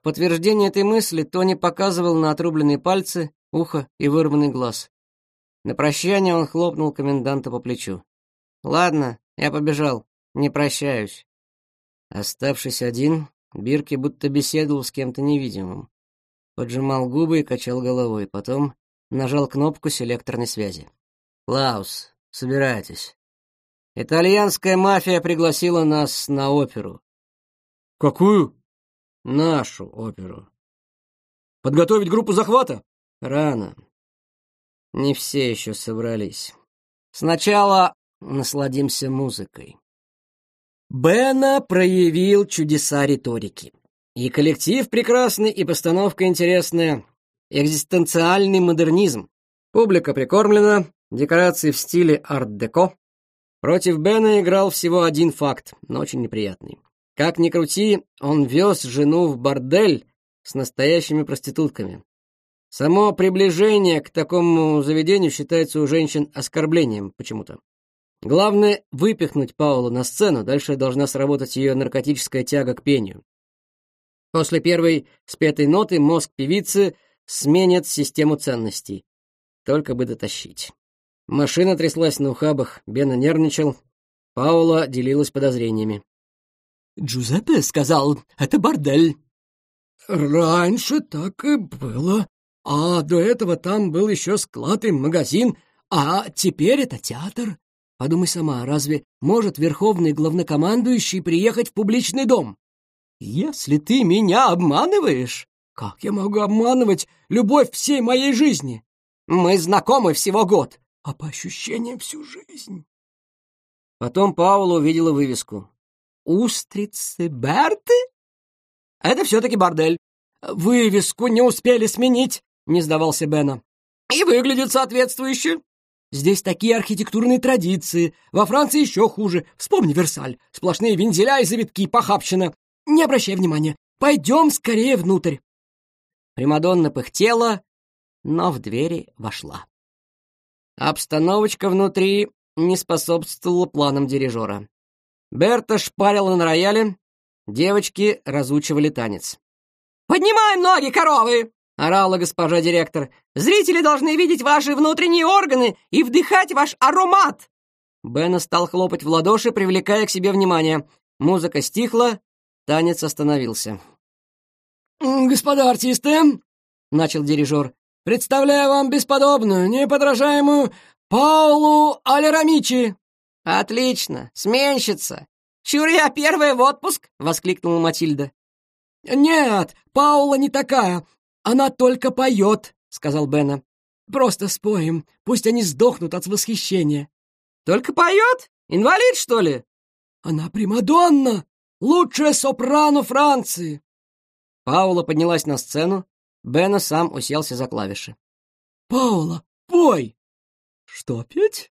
В подтверждение этой мысли Тони показывал на отрубленные пальцы, ухо и вырванный глаз. На прощание он хлопнул коменданта по плечу. «Ладно, я побежал. Не прощаюсь». Оставшись один, Бирки будто беседовал с кем-то невидимым. Поджимал губы и качал головой, потом нажал кнопку селекторной связи. «Клаус, собирайтесь. Итальянская мафия пригласила нас на оперу». «Какую?» нашу оперу. Подготовить группу захвата? Рано. Не все еще собрались. Сначала насладимся музыкой. Бена проявил чудеса риторики. И коллектив прекрасный, и постановка интересная. Экзистенциальный модернизм. Публика прикормлена, декорации в стиле арт-деко. Против Бена играл всего один факт, но очень неприятный. Как ни крути, он вез жену в бордель с настоящими проститутками. Само приближение к такому заведению считается у женщин оскорблением почему-то. Главное — выпихнуть Паулу на сцену, дальше должна сработать ее наркотическая тяга к пению. После первой спетой ноты мозг певицы сменит систему ценностей. Только бы дотащить. Машина тряслась на ухабах, Бена нервничал, Паула делилась подозрениями. Джузеппе сказал, это бордель. Раньше так и было. А до этого там был еще склад и магазин, а теперь это театр. Подумай сама, разве может верховный главнокомандующий приехать в публичный дом? Если ты меня обманываешь, как я могу обманывать любовь всей моей жизни? Мы знакомы всего год, а по ощущениям всю жизнь. Потом Паула увидела вывеску устрицы Берты? А это все-таки бордель. Вывеску не успели сменить, не сдавался Бена. И выглядит соответствующе. Здесь такие архитектурные традиции. Во Франции еще хуже. Вспомни Версаль. Сплошные вензеля и завитки, похабщина. Не обращай внимания. Пойдем скорее внутрь. Примадонна пыхтела, но в двери вошла. Обстановочка внутри не способствовала планам дирижера. Берта шпарила на рояле, девочки разучивали танец. «Поднимаем ноги, коровы!» — орала госпожа директор. «Зрители должны видеть ваши внутренние органы и вдыхать ваш аромат!» Бена стал хлопать в ладоши, привлекая к себе внимание. Музыка стихла, танец остановился. «Господа артисты!» — начал дирижер. «Представляю вам бесподобную, неподражаемую Паулу Алерамичи!» «Отлично! Сменщица! Чур я первая в отпуск!» — воскликнула Матильда. «Нет, Паула не такая. Она только поет», — сказал Бена. «Просто споем. Пусть они сдохнут от восхищения». «Только поет? Инвалид, что ли?» «Она Примадонна! Лучшая сопрано Франции!» Паула поднялась на сцену. Бена сам уселся за клавиши. «Паула, пой!» «Что петь?»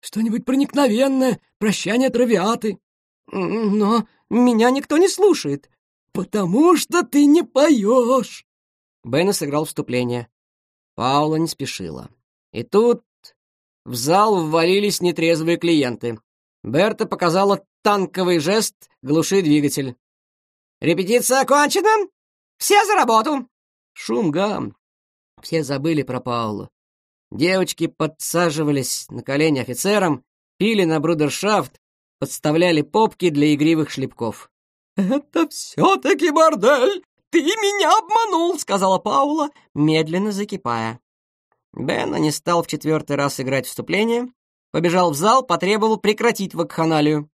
что-нибудь проникновенное, прощание травиаты. М-м, но меня никто не слушает, потому что ты не поешь. Бена сыграл вступление. Паула не спешила. И тут в зал ввалились нетрезвые клиенты. Берта показала танковый жест «Глуши двигатель». «Репетиция окончена! Все за работу!» Шум гам. Все забыли про Паулу. Девочки подсаживались на колени офицерам, пили на брудершафт, подставляли попки для игривых шлепков. «Это все-таки бордель! Ты меня обманул!» — сказала Паула, медленно закипая. Бена не стал в четвертый раз играть вступление, побежал в зал, потребовал прекратить вакханалию.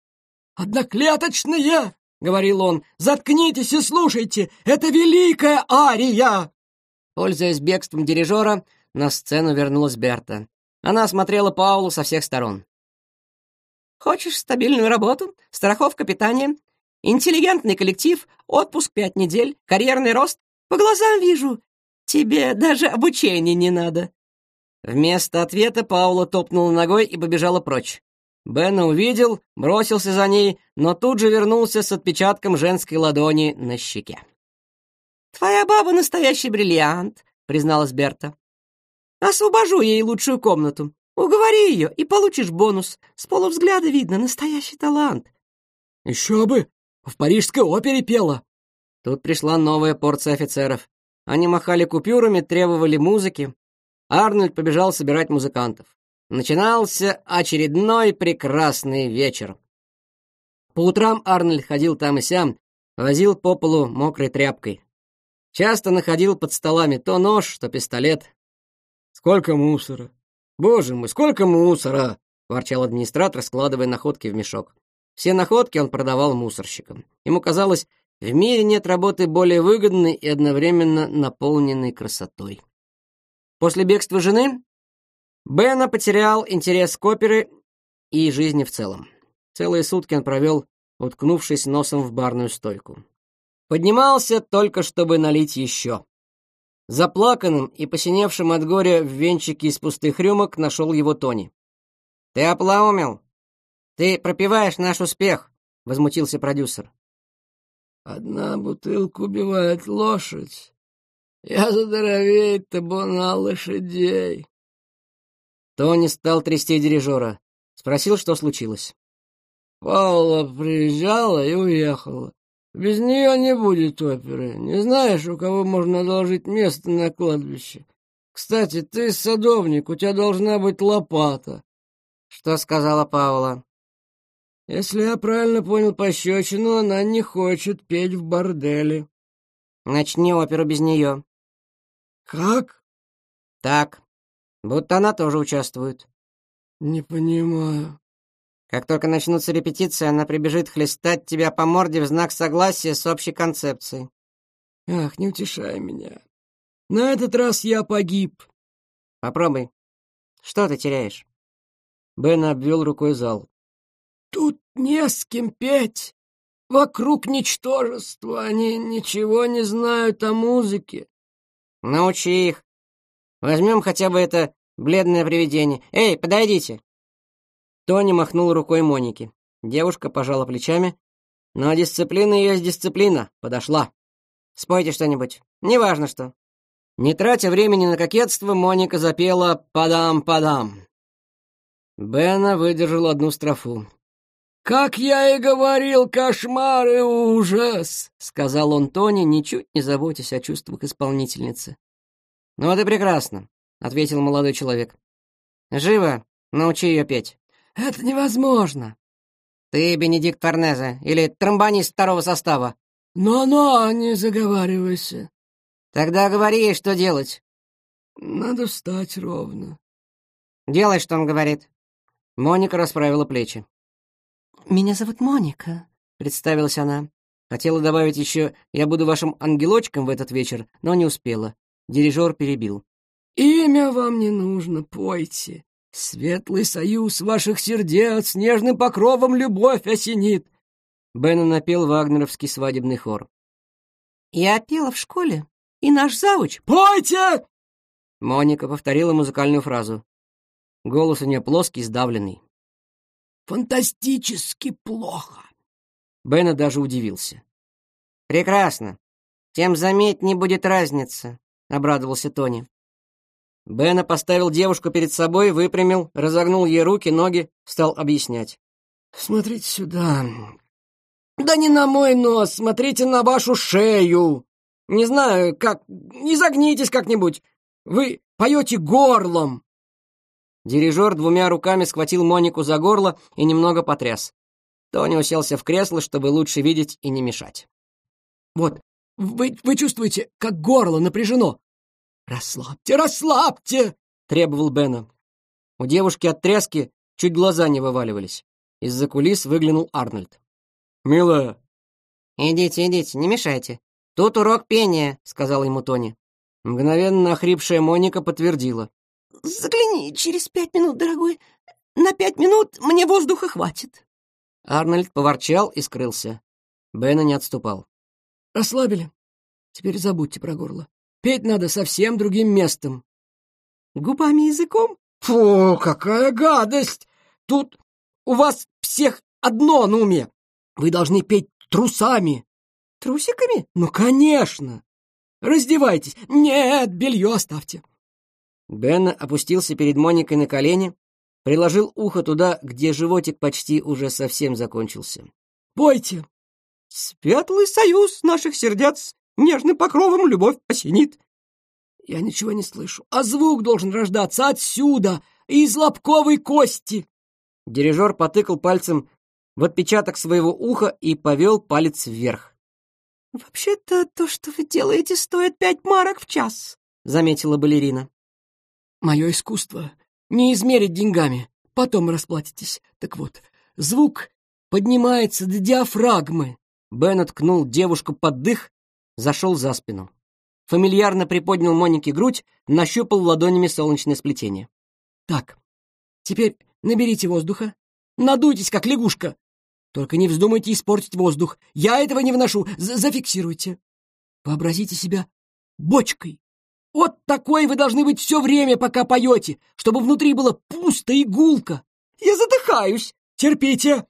«Одноклеточные!» — говорил он. «Заткнитесь и слушайте! Это великая ария!» Пользуясь бегством дирижера, на сцену вернулась Берта. Она осмотрела Паулу со всех сторон. «Хочешь стабильную работу, страховка питания, интеллигентный коллектив, отпуск пять недель, карьерный рост? По глазам вижу. Тебе даже обучение не надо». Вместо ответа Паула топнула ногой и побежала прочь. Бена увидел, бросился за ней, но тут же вернулся с отпечатком женской ладони на щеке. «Твоя баба — настоящий бриллиант», — призналась Берта. Освобожу ей лучшую комнату. Уговори ее, и получишь бонус. С полувзгляда видно настоящий талант. Еще бы! В парижской опере пела. Тут пришла новая порция офицеров. Они махали купюрами, требовали музыки. Арнольд побежал собирать музыкантов. Начинался очередной прекрасный вечер. По утрам Арнольд ходил там и сям, возил по полу мокрой тряпкой. Часто находил под столами то нож, то пистолет. «Сколько мусора! Боже мой, сколько мусора!» — ворчал администратор, складывая находки в мешок. Все находки он продавал мусорщикам. Ему казалось, в мире нет работы более выгодной и одновременно наполненной красотой. После бегства жены Бена потерял интерес к опере и жизни в целом. Целые сутки он провел, уткнувшись носом в барную стойку. Поднимался только, чтобы налить еще. Заплаканным и посиневшим от горя в венчике из пустых рюмок нашел его Тони. «Ты оплаумил? Ты пропиваешь наш успех!» — возмутился продюсер. «Одна бутылка убивает лошадь. Я задоровее табуна лошадей!» Тони стал трясти дирижера. Спросил, что случилось. «Паула приезжала и уехала. Без нее не будет оперы. Не знаешь, у кого можно одолжить место на кладбище? Кстати, ты садовник, у тебя должна быть лопата. Что сказала Павла? Если я правильно понял пощечину, она не хочет петь в борделе. Начни оперу без нее. Как? Так. Будто она тоже участвует. Не понимаю. Как только начнутся репетиции, она прибежит хлестать тебя по морде в знак согласия с общей концепцией». «Ах, не утешай меня. На этот раз я погиб». «Попробуй. Что ты теряешь?» Бен обвел рукой зал. «Тут не с кем петь. Вокруг ничтожество. Они ничего не знают о музыке». «Научи их. Возьмем хотя бы это бледное привидение. Эй, подойдите!» Тони махнул рукой Моники. Девушка пожала плечами. «Но дисциплина есть дисциплина. Подошла. Спойте что-нибудь. Неважно что». Не тратя времени на кокетство, Моника запела «Падам-падам». Бена выдержал одну строфу. «Как я и говорил, кошмар и ужас!» — сказал он Тони, ничуть не заботясь о чувствах исполнительницы. «Ну это прекрасно», — ответил молодой человек. «Живо, научи ее петь». Это невозможно!» «Ты, Бенедикт Форнезе, или тромбонист второго состава?» «Но-но, не заговаривайся!» «Тогда говори, что делать!» «Надо встать ровно!» «Делай, что он говорит!» Моника расправила плечи. «Меня зовут Моника», — представилась она. Хотела добавить еще «я буду вашим ангелочком в этот вечер», но не успела. Дирижер перебил. «Имя вам не нужно, пойте. Светлый союз ваших сердец нежным покровом любовь осенит!» Беннон напел вагнеровский свадебный хор. «Я пела в школе, и наш завуч...» «Пойте!» Моника повторила музыкальную фразу. Голос у нее плоский, сдавленный. «Фантастически плохо!» Бена даже удивился. «Прекрасно. Тем заметнее будет разница», — обрадовался Тони. Бена поставил девушку перед собой, выпрямил, разогнул ей руки, ноги, стал объяснять. «Смотрите сюда. Да не на мой нос, смотрите на вашу шею. Не знаю, как... Не загнитесь как-нибудь. Вы поете горлом». Дирижер двумя руками схватил Монику за горло и немного потряс. Тони уселся в кресло, чтобы лучше видеть и не мешать. «Вот, вы, вы чувствуете, как горло напряжено, «Расслабьте, расслабьте!» — требовал Бена. У девушки от тряски чуть глаза не вываливались. Из-за кулис выглянул Арнольд. «Милая!» «Идите, идите, не мешайте. Тут урок пения», — сказал ему Тони. Мгновенно охрипшая Моника подтвердила. «Загляни через пять минут, дорогой. На пять минут мне воздуха хватит». Арнольд поворчал и скрылся. Бена не отступал. «Расслабили. Теперь забудьте про горло. Петь надо совсем другим местом. Губами и языком? Фу, какая гадость! Тут у вас всех одно на уме. Вы должны петь трусами. Трусиками? Ну, конечно. Раздевайтесь. Нет, белье оставьте. Бенна опустился перед Моникой на колени, приложил ухо туда, где животик почти уже совсем закончился. «Пойте! Светлый союз наших сердец Нежным покровом любовь осенит. Я ничего не слышу. А звук должен рождаться отсюда, из лобковой кости. Дирижер потыкал пальцем в отпечаток своего уха и повел палец вверх. «Вообще-то то, что вы делаете, стоит пять марок в час», — заметила балерина. «Мое искусство не измерить деньгами, потом расплатитесь. Так вот, звук поднимается до диафрагмы». Бен откнул девушку под дых, зашел за спину. Фамильярно приподнял Монике грудь, нащупал ладонями солнечное сплетение. «Так, теперь наберите воздуха, надуйтесь, как лягушка. Только не вздумайте испортить воздух, я этого не вношу, З зафиксируйте. Вообразите себя бочкой. Вот такой вы должны быть все время, пока поете, чтобы внутри было пусто и гулко. Я задыхаюсь, терпите!»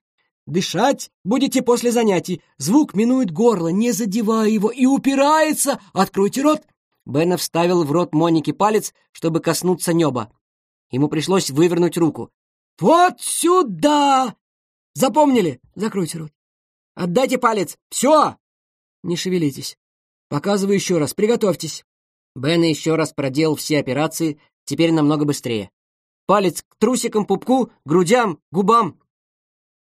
Дышать будете после занятий. Звук минует горло, не задевая его, и упирается. Откройте рот. Бена вставил в рот Моники палец, чтобы коснуться неба. Ему пришлось вывернуть руку. «Вот сюда!» «Запомнили?» «Закройте рот». «Отдайте палец! Все!» «Не шевелитесь. Показываю еще раз. Приготовьтесь». Бен еще раз проделал все операции, теперь намного быстрее. Палец к трусикам, пупку, грудям, губам.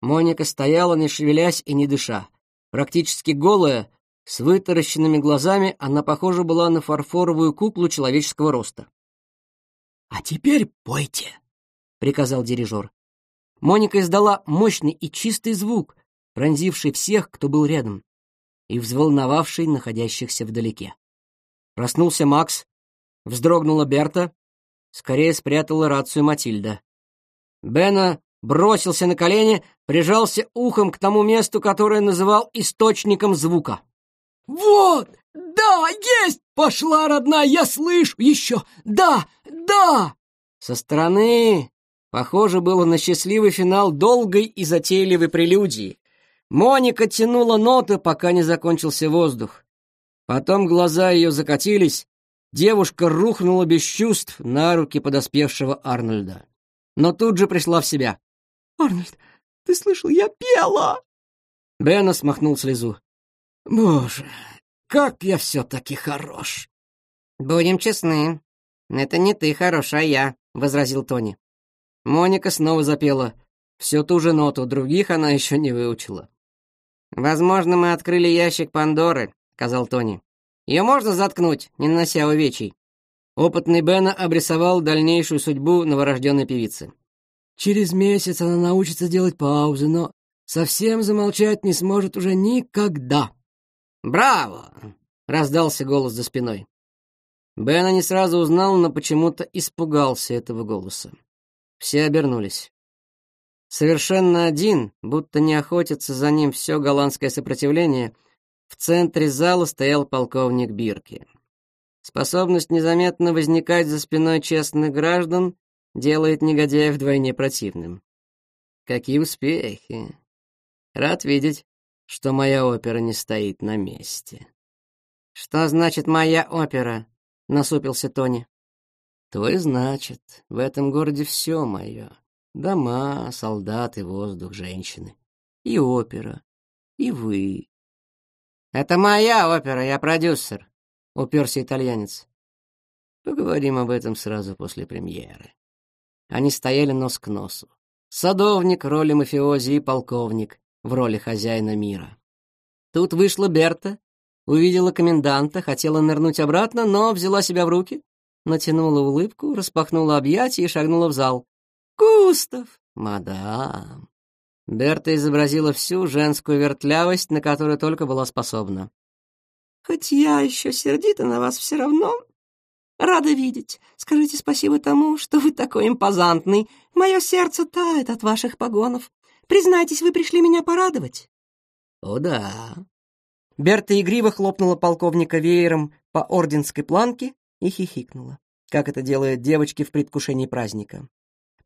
Моника стояла, не шевелясь и не дыша. Практически голая, с вытаращенными глазами, она похожа была на фарфоровую куклу человеческого роста. «А теперь пойте!» — приказал дирижер. Моника издала мощный и чистый звук, пронзивший всех, кто был рядом, и взволновавший находящихся вдалеке. Проснулся Макс, вздрогнула Берта, скорее спрятала рацию Матильда. Бена бросился на колени, прижался ухом к тому месту, которое называл источником звука. «Вот! Да, есть! Пошла, родная, я слышу еще! Да, да!» Со стороны похоже было на счастливый финал долгой и затейливой прелюдии. Моника тянула ноты, пока не закончился воздух. Потом глаза ее закатились, девушка рухнула без чувств на руки подоспевшего Арнольда. Но тут же пришла в себя. «Арнольд, ты слышал, я пела!» Бена смахнул слезу. «Боже, как я все-таки хорош!» «Будем честны, это не ты хорош, а я», — возразил Тони. Моника снова запела всю ту же ноту, других она еще не выучила. «Возможно, мы открыли ящик Пандоры», — сказал Тони. «Ее можно заткнуть, не нанося увечий?» Опытный Бена обрисовал дальнейшую судьбу новорожденной певицы. Через месяц она научится делать паузы, но совсем замолчать не сможет уже никогда. «Браво!» — раздался голос за спиной. Бена не сразу узнал, но почему-то испугался этого голоса. Все обернулись. Совершенно один, будто не охотится за ним все голландское сопротивление, в центре зала стоял полковник Бирки. Способность незаметно возникать за спиной честных граждан делает негодяя вдвойне противным. Какие успехи! Рад видеть, что моя опера не стоит на месте. «Что значит моя опера?» — насупился Тони. «То и значит. В этом городе все мое. Дома, солдаты, воздух, женщины. И опера. И вы». «Это моя опера, я продюсер», — уперся итальянец. «Поговорим об этом сразу после премьеры», они стояли нос к носу. Садовник в роли мафиози и полковник в роли хозяина мира. Тут вышла Берта, увидела коменданта, хотела нырнуть обратно, но взяла себя в руки, натянула улыбку, распахнула объятия и шагнула в зал. Кустов, Мадам!» Берта изобразила всю женскую вертлявость, на которую только была способна. «Хоть я еще сердита на вас все равно, Рада видеть. Скажите спасибо тому, что вы такой импозантный. Мое сердце тает от ваших погонов. Признайтесь, вы пришли меня порадовать?» «О да». Берта игриво хлопнула полковника веером по орденской планке и хихикнула, как это делают девочки в предвкушении праздника.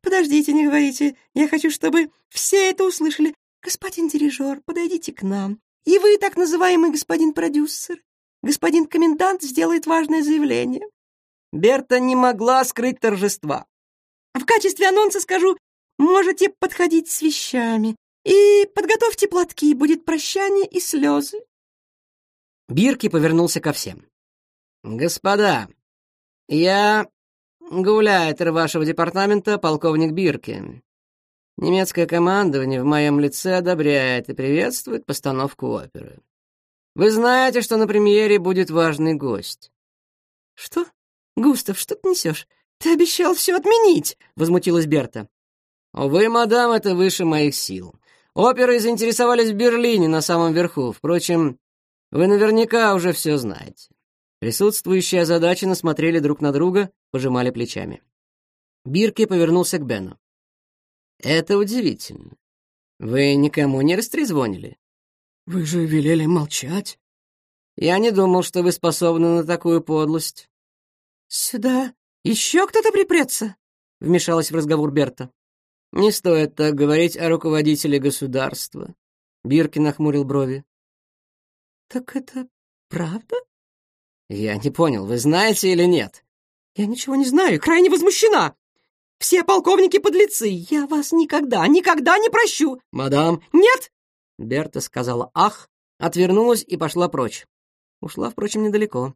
«Подождите, не говорите. Я хочу, чтобы все это услышали. Господин дирижер, подойдите к нам. И вы, так называемый господин продюсер. Господин комендант сделает важное заявление. Берта не могла скрыть торжества. «В качестве анонса скажу, можете подходить с вещами. И подготовьте платки, будет прощание и слезы». Бирки повернулся ко всем. «Господа, я гауляйтер вашего департамента, полковник Бирки. Немецкое командование в моем лице одобряет и приветствует постановку оперы. Вы знаете, что на премьере будет важный гость». «Что?» «Густав, что ты несешь? Ты обещал все отменить!» — возмутилась Берта. «Увы, мадам, это выше моих сил. Оперы заинтересовались в Берлине на самом верху. Впрочем, вы наверняка уже все знаете». Присутствующие озадаченно смотрели друг на друга, пожимали плечами. Бирке повернулся к Бену. «Это удивительно. Вы никому не растрезвонили?» «Вы же велели молчать». «Я не думал, что вы способны на такую подлость. «Сюда еще кто-то припрется?» — вмешалась в разговор Берта. «Не стоит так говорить о руководителе государства», — Бирки нахмурил брови. «Так это правда?» «Я не понял, вы знаете или нет?» «Я ничего не знаю крайне возмущена!» «Все полковники подлецы! Я вас никогда, никогда не прощу!» «Мадам!» «Нет!» Берта сказала «ах», отвернулась и пошла прочь. Ушла, впрочем, недалеко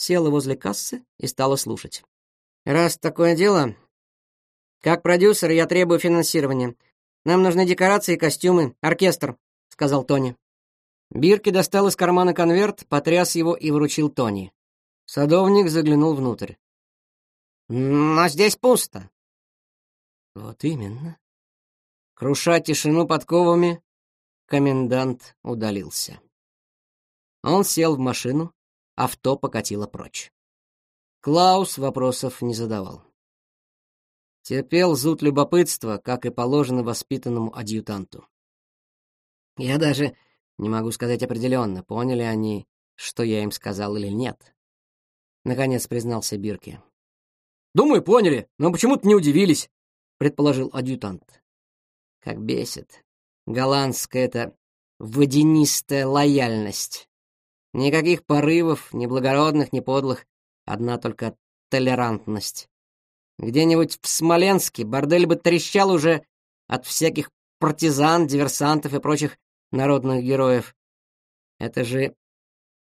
села возле кассы и стала слушать. «Раз такое дело, как продюсер я требую финансирования. Нам нужны декорации, костюмы, оркестр», — сказал Тони. Бирки достал из кармана конверт, потряс его и вручил Тони. Садовник заглянул внутрь. «Но здесь пусто». «Вот именно». Круша тишину подковами, комендант удалился. Он сел в машину, авто покатило прочь. Клаус вопросов не задавал. Терпел зуд любопытства, как и положено воспитанному адъютанту. Я даже не могу сказать определенно, поняли они, что я им сказал или нет. Наконец признался Бирке. «Думаю, поняли, но почему-то не удивились», — предположил адъютант. «Как бесит. Голландская эта водянистая лояльность. Никаких порывов, ни благородных, ни подлых. Одна только толерантность. Где-нибудь в Смоленске бордель бы трещал уже от всяких партизан, диверсантов и прочих народных героев. Это же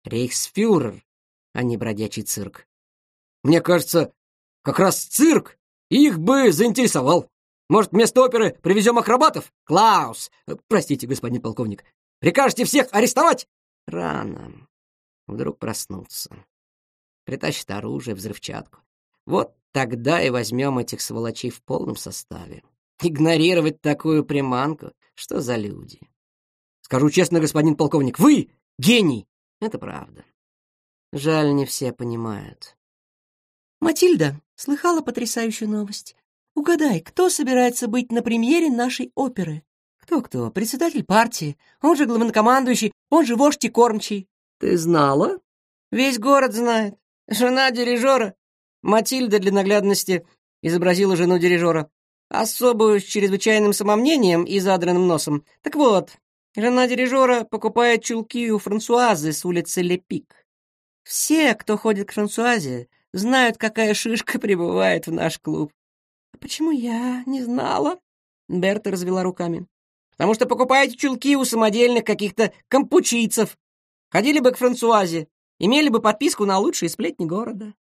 рейхсфюрер, а не бродячий цирк. Мне кажется, как раз цирк их бы заинтересовал. Может, вместо оперы привезем акробатов? Клаус, э, простите, господин полковник, прикажете всех арестовать? Рано. Вдруг проснутся. Притащат оружие, взрывчатку. Вот тогда и возьмем этих сволочей в полном составе. Игнорировать такую приманку? Что за люди? Скажу честно, господин полковник, вы гений! Это правда. Жаль, не все понимают. Матильда слыхала потрясающую новость. Угадай, кто собирается быть на премьере нашей оперы? Кто-кто? Председатель партии, он же главнокомандующий, он же вождь и кормчий. Ты знала? Весь город знает. Жена дирижера. Матильда для наглядности изобразила жену дирижера. особо с чрезвычайным самомнением и задранным носом. Так вот, жена дирижера покупает чулки у Франсуазы с улицы Лепик. Все, кто ходит к Франсуазе, знают, какая шишка прибывает в наш клуб. А почему я не знала? Берта развела руками. Потому что покупаете чулки у самодельных каких-то компучийцев, Ходили бы к Франсуазе, имели бы подписку на лучшие сплетни города.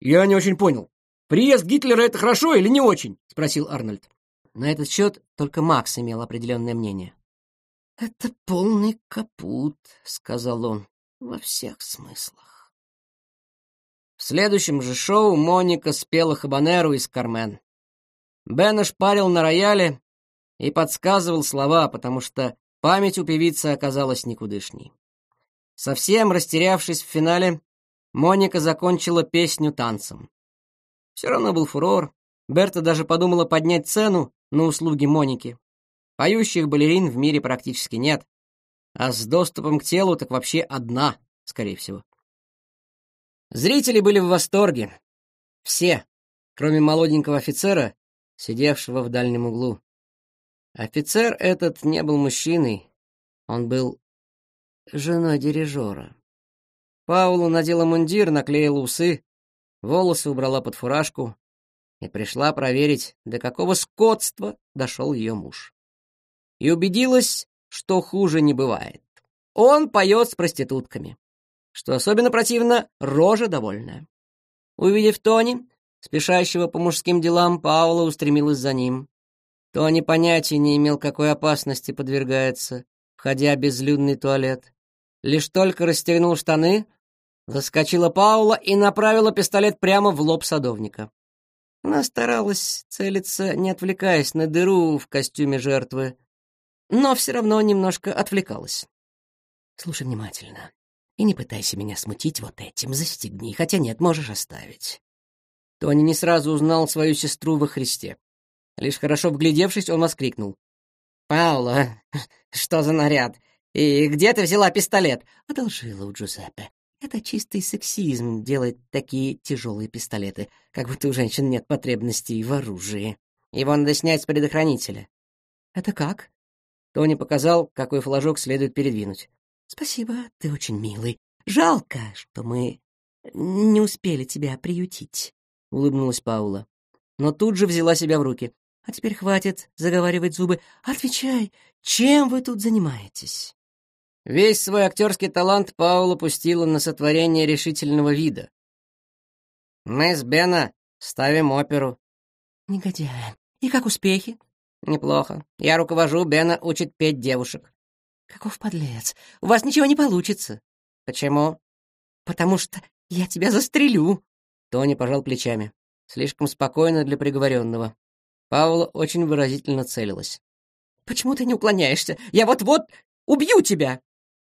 Я не очень понял. Приезд Гитлера это хорошо или не очень? спросил Арнольд. На этот счет только Макс имел определенное мнение. Это полный капут, сказал он во всех смыслах. В следующем же шоу Моника спела хабанеру из Кармен. Бен парил на рояле и подсказывал слова, потому что память у певицы оказалась никудышней. Совсем растерявшись в финале, Моника закончила песню танцем. Все равно был фурор. Берта даже подумала поднять цену на услуги Моники. Поющих балерин в мире практически нет. А с доступом к телу так вообще одна, скорее всего. Зрители были в восторге. Все, кроме молоденького офицера, сидевшего в дальнем углу. Офицер этот не был мужчиной, он был жена дирижера. Паула надела мундир, наклеила усы, волосы убрала под фуражку и пришла проверить, до какого скотства дошел ее муж. И убедилась, что хуже не бывает. Он поет с проститутками. Что особенно противно, рожа довольная. Увидев Тони, спешащего по мужским делам, Паула устремилась за ним. Тони понятия не имел, какой опасности подвергается, входя в безлюдный туалет. Лишь только расстегнул штаны, заскочила Паула и направила пистолет прямо в лоб садовника. Она старалась целиться, не отвлекаясь на дыру в костюме жертвы, но все равно немножко отвлекалась. «Слушай внимательно и не пытайся меня смутить вот этим, застегни, хотя нет, можешь оставить». Тони не сразу узнал свою сестру во Христе. Лишь хорошо вглядевшись, он воскликнул. «Паула, что за наряд? «И где ты взяла пистолет?» «Одолжила у Джузеппе. Это чистый сексизм — делать такие тяжелые пистолеты, как будто у женщин нет потребностей в оружии. Его надо снять с предохранителя». «Это как?» Тони показал, какой флажок следует передвинуть. «Спасибо, ты очень милый. Жалко, что мы не успели тебя приютить», — улыбнулась Паула. Но тут же взяла себя в руки. «А теперь хватит заговаривать зубы. Отвечай, чем вы тут занимаетесь?» Весь свой актерский талант Паула пустила на сотворение решительного вида. «Мы с Бена ставим оперу». «Негодяй. И как успехи?» «Неплохо. Я руковожу, Бена учит петь девушек». «Каков подлец. У вас ничего не получится». «Почему?» «Потому что я тебя застрелю». Тони пожал плечами. Слишком спокойно для приговоренного. Паула очень выразительно целилась. «Почему ты не уклоняешься? Я вот-вот убью тебя!»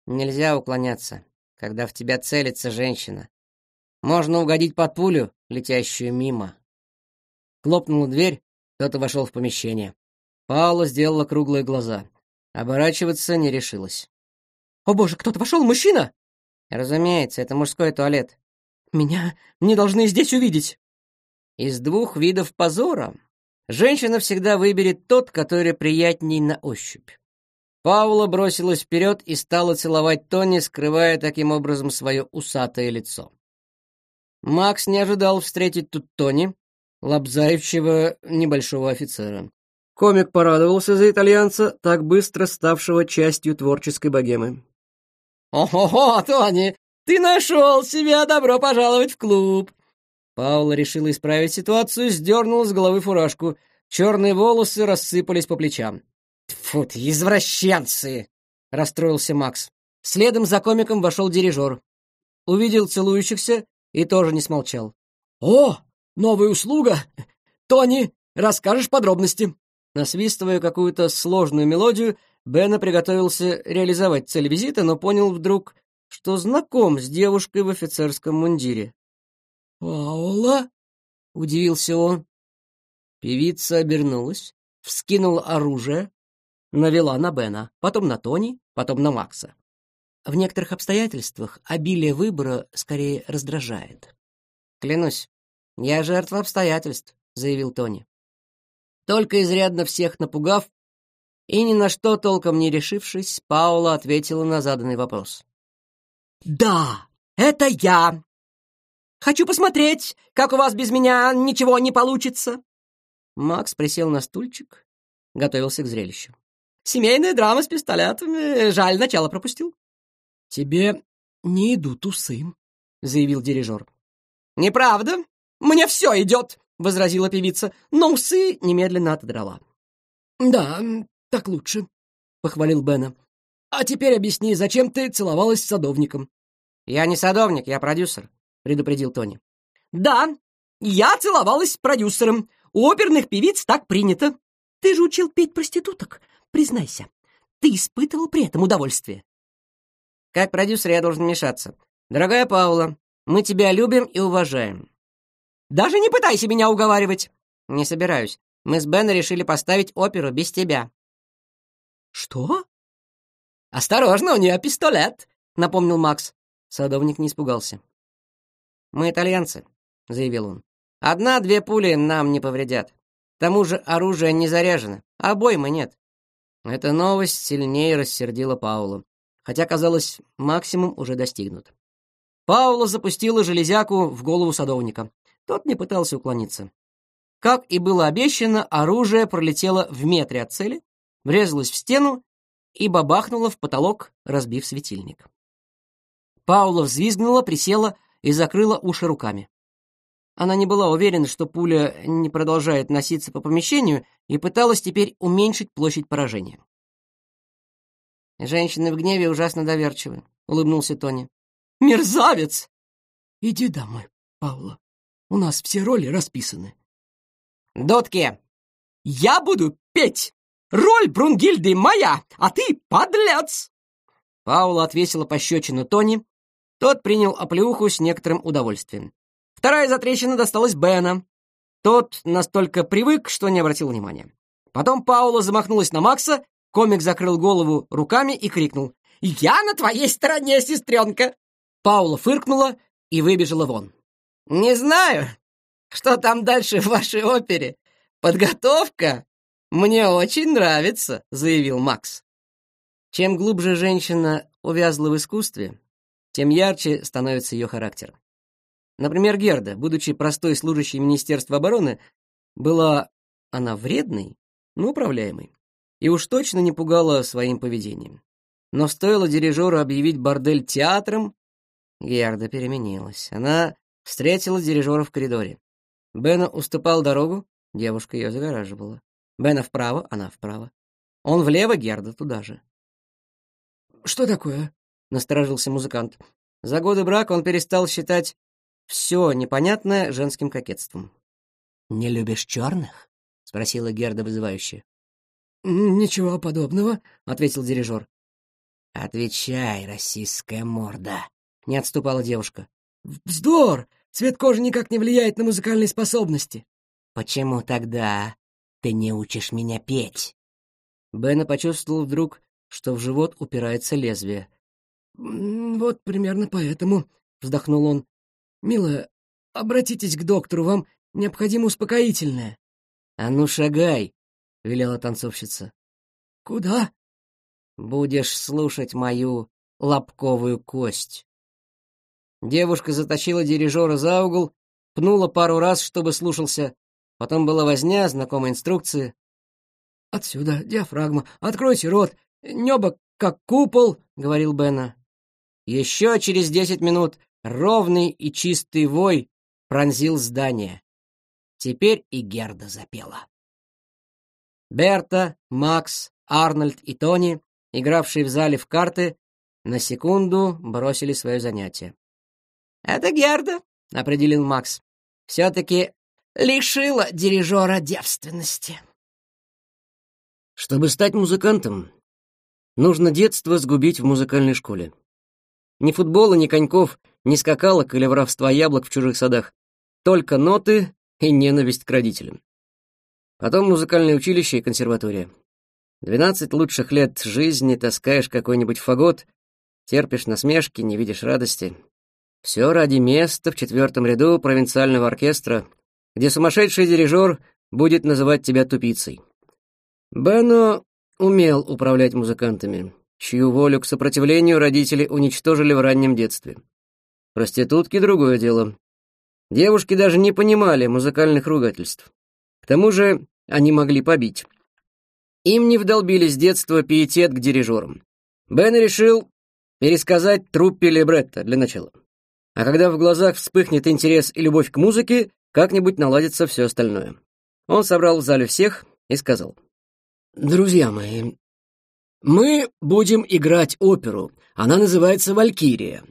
Нельзя уклоняться, когда в тебя целится женщина. Можно угодить под пулю, летящую мимо. Хлопнула дверь, кто-то вошел в помещение. Паула сделала круглые глаза. Оборачиваться не решилась. «О боже, кто-то вошел, мужчина!» «Разумеется, это мужской туалет». «Меня не должны здесь увидеть!» «Из двух видов позора женщина всегда выберет тот, который приятней на ощупь. Паула бросилась вперед и стала целовать Тони, скрывая таким образом свое усатое лицо. Макс не ожидал встретить тут Тони, лобзающего небольшого офицера. Комик порадовался за итальянца, так быстро ставшего частью творческой богемы. «Ого-го, Тони, ты нашел себя, добро пожаловать в клуб!» Паула решила исправить ситуацию, сдернула с головы фуражку. Черные волосы рассыпались по плечам. Тьфу ты, извращенцы!» — расстроился Макс. Следом за комиком вошел дирижер. Увидел целующихся и тоже не смолчал. «О, новая услуга! Тони, расскажешь подробности?» Насвистывая какую-то сложную мелодию, Бена приготовился реализовать цель визита, но понял вдруг, что знаком с девушкой в офицерском мундире. «Паула?» — удивился он. Певица обернулась, вскинула оружие, навела на Бена, потом на Тони, потом на Макса. В некоторых обстоятельствах обилие выбора скорее раздражает. «Клянусь, я жертва обстоятельств», — заявил Тони. Только изрядно всех напугав и ни на что толком не решившись, Паула ответила на заданный вопрос. «Да, это я! Хочу посмотреть, как у вас без меня ничего не получится!» Макс присел на стульчик, готовился к зрелищу. Семейная драма с пистолетами. Жаль, начало пропустил». «Тебе не идут усы», — заявил дирижер. «Неправда. Мне все идет», — возразила певица, но усы немедленно отодрала. «Да, так лучше», — похвалил Бена. «А теперь объясни, зачем ты целовалась с садовником?» «Я не садовник, я продюсер», — предупредил Тони. «Да, я целовалась с продюсером. У оперных певиц так принято», ты же учил петь проституток. Признайся, ты испытывал при этом удовольствие. Как продюсер я должен вмешаться. Дорогая Паула, мы тебя любим и уважаем. Даже не пытайся меня уговаривать. Не собираюсь. Мы с Беном решили поставить оперу без тебя. Что? Осторожно, у нее пистолет, напомнил Макс. Садовник не испугался. Мы итальянцы, заявил он. Одна-две пули нам не повредят тому же оружие не заряжено, а обоймы нет. Эта новость сильнее рассердила Паула, хотя, казалось, максимум уже достигнут. Паула запустила железяку в голову садовника. Тот не пытался уклониться. Как и было обещано, оружие пролетело в метре от цели, врезалось в стену и бабахнуло в потолок, разбив светильник. Паула взвизгнула, присела и закрыла уши руками. Она не была уверена, что пуля не продолжает носиться по помещению и пыталась теперь уменьшить площадь поражения. «Женщины в гневе ужасно доверчивы», — улыбнулся Тони. «Мерзавец!» «Иди домой, Павла. У нас все роли расписаны». Дотке, я буду петь! Роль Брунгильды моя, а ты подлец!» Паула отвесила пощечину Тони. Тот принял оплеуху с некоторым удовольствием. Вторая затрещина досталась Бена. Тот настолько привык, что не обратил внимания. Потом Паула замахнулась на Макса, комик закрыл голову руками и крикнул. «Я на твоей стороне, сестренка!» Паула фыркнула и выбежала вон. «Не знаю, что там дальше в вашей опере. Подготовка мне очень нравится», — заявил Макс. Чем глубже женщина увязла в искусстве, тем ярче становится ее характер. Например, Герда, будучи простой служащей Министерства обороны, была она вредной, но управляемой. И уж точно не пугала своим поведением. Но стоило дирижеру объявить бордель театром, Герда переменилась. Она встретила дирижера в коридоре. Бена уступал дорогу, девушка ее загораживала. Бена вправо, она вправо. Он влево, Герда туда же. «Что такое?» — насторожился музыкант. За годы брака он перестал считать все непонятное женским кокетством. «Не любишь черных?» — спросила Герда вызывающе. «Ничего подобного», — ответил дирижер. «Отвечай, российская морда», — не отступала девушка. «Вздор! Цвет кожи никак не влияет на музыкальные способности». «Почему тогда ты не учишь меня петь?» Бена почувствовал вдруг, что в живот упирается лезвие. «Вот примерно поэтому», — вздохнул он. «Милая, обратитесь к доктору, вам необходимо успокоительное». «А ну, шагай!» — велела танцовщица. «Куда?» «Будешь слушать мою лобковую кость». Девушка затащила дирижера за угол, пнула пару раз, чтобы слушался. Потом была возня, знакомые инструкции. «Отсюда, диафрагма, откройте рот, небо как купол», — говорил Бена. «Еще через десять минут Ровный и чистый вой пронзил здание. Теперь и Герда запела. Берта, Макс, Арнольд и Тони, игравшие в зале в карты, на секунду бросили свое занятие. «Это Герда», — определил Макс. «Все-таки лишила дирижера девственности». Чтобы стать музыкантом, нужно детство сгубить в музыкальной школе. Ни футбола, ни коньков — не скакалок или воровства яблок в чужих садах. Только ноты и ненависть к родителям. Потом музыкальное училище и консерватория. Двенадцать лучших лет жизни таскаешь какой-нибудь фагот, терпишь насмешки, не видишь радости. Все ради места в четвертом ряду провинциального оркестра, где сумасшедший дирижер будет называть тебя тупицей. Бено умел управлять музыкантами, чью волю к сопротивлению родители уничтожили в раннем детстве. Проститутки — другое дело. Девушки даже не понимали музыкальных ругательств. К тому же они могли побить. Им не вдолбили с детства пиетет к дирижерам. Бен решил пересказать труппе либретто для начала. А когда в глазах вспыхнет интерес и любовь к музыке, как-нибудь наладится все остальное. Он собрал в зале всех и сказал. «Друзья мои, мы будем играть оперу. Она называется «Валькирия».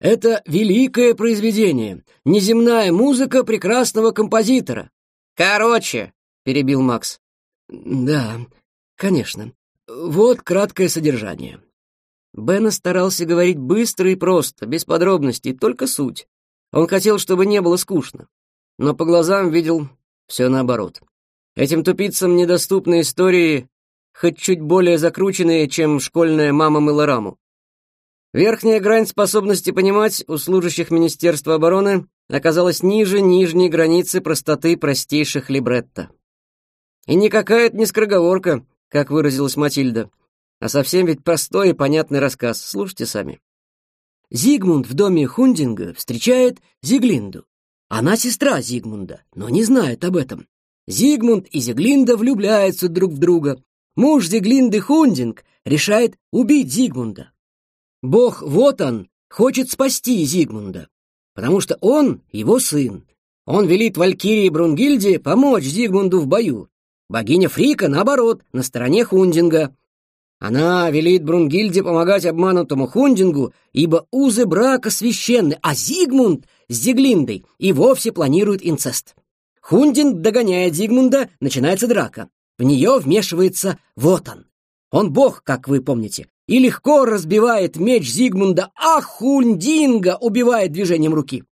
Это великое произведение, неземная музыка прекрасного композитора. Короче, перебил Макс. Да, конечно. Вот краткое содержание. Бена старался говорить быстро и просто, без подробностей, только суть. Он хотел, чтобы не было скучно. Но по глазам видел все наоборот. Этим тупицам недоступны истории, хоть чуть более закрученные, чем школьная мама Мелораму. Верхняя грань способности понимать у служащих Министерства обороны оказалась ниже нижней границы простоты простейших либретто. И никакая это не скороговорка, как выразилась Матильда, а совсем ведь простой и понятный рассказ. Слушайте сами. Зигмунд в доме Хундинга встречает Зиглинду. Она сестра Зигмунда, но не знает об этом. Зигмунд и Зиглинда влюбляются друг в друга. Муж Зиглинды Хундинг решает убить Зигмунда, Бог, Вотан хочет спасти Зигмунда, потому что он его сын. Он велит Валькирии Брунгильде помочь Зигмунду в бою. Богиня Фрика, наоборот, на стороне Хундинга. Она велит Брунгильде помогать обманутому Хундингу, ибо узы брака священны, а Зигмунд с Зиглиндой и вовсе планирует инцест. Хундинг догоняет Зигмунда, начинается драка. В нее вмешивается Вотан. Он бог, как вы помните, и легко разбивает меч Зигмунда а Хундинга убивает движением руки.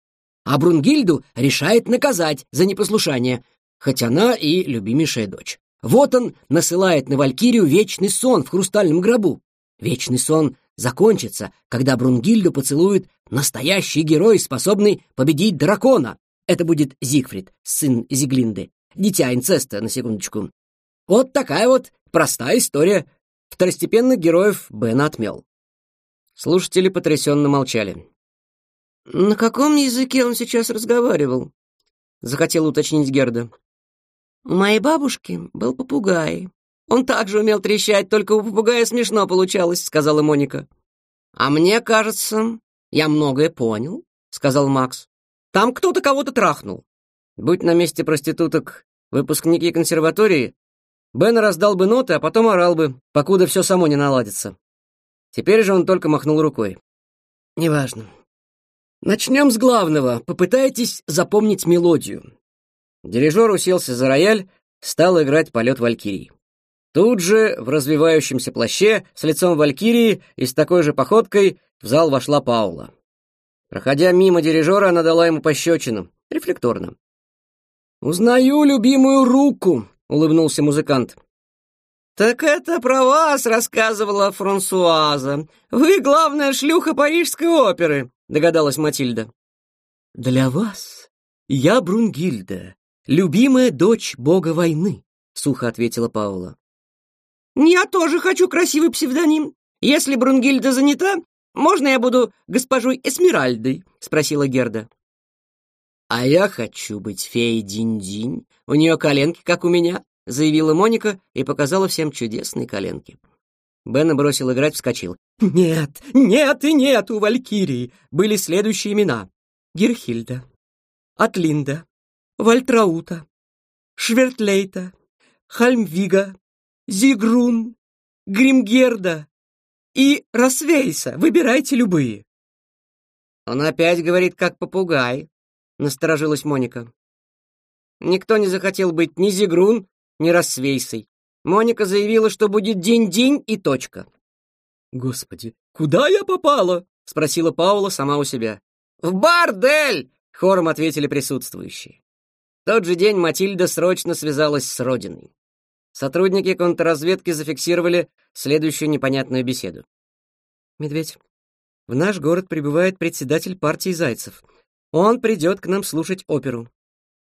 А Брунгильду решает наказать за непослушание, хоть она и любимейшая дочь. Вот он насылает на Валькирию вечный сон в хрустальном гробу. Вечный сон закончится, когда Брунгильду поцелует настоящий герой, способный победить дракона. Это будет Зигфрид, сын Зиглинды, дитя инцеста, на секундочку. Вот такая вот простая история Второстепенных героев Бен отмел. Слушатели потрясенно молчали. «На каком языке он сейчас разговаривал?» — захотела уточнить Герда. «У моей бабушки был попугай. Он также умел трещать, только у попугая смешно получалось», — сказала Моника. «А мне кажется, я многое понял», — сказал Макс. «Там кто-то кого-то трахнул. Будь на месте проституток выпускники консерватории, Бен раздал бы ноты, а потом орал бы, покуда все само не наладится. Теперь же он только махнул рукой. «Неважно. Начнем с главного. Попытайтесь запомнить мелодию». Дирижер уселся за рояль, стал играть полет валькирии. Тут же, в развивающемся плаще, с лицом валькирии и с такой же походкой, в зал вошла Паула. Проходя мимо дирижера, она дала ему пощечину, рефлекторно. «Узнаю любимую руку», — улыбнулся музыкант. «Так это про вас рассказывала Франсуаза. Вы главная шлюха парижской оперы», — догадалась Матильда. «Для вас я Брунгильда, любимая дочь бога войны», — сухо ответила Паула. «Я тоже хочу красивый псевдоним. Если Брунгильда занята, можно я буду госпожой Эсмеральдой?» — спросила Герда. «А я хочу быть феей Динь-Динь. У нее коленки, как у меня», — заявила Моника и показала всем чудесные коленки. Бен бросил играть, вскочил. «Нет, нет и нет у Валькирии!» Были следующие имена. Герхильда, Атлинда, Вальтраута, Швертлейта, Хальмвига, Зигрун, Гримгерда и Росвейса. Выбирайте любые. Он опять говорит, как попугай, Насторожилась Моника. Никто не захотел быть ни Зигрун, ни Рассвейсой. Моника заявила, что будет день-день и точка. Господи, куда я попала? спросила Паула сама у себя. В бордель! хором ответили присутствующие. В тот же день Матильда срочно связалась с родиной. Сотрудники контрразведки зафиксировали следующую непонятную беседу. Медведь, в наш город прибывает председатель партии Зайцев. Он придет к нам слушать оперу.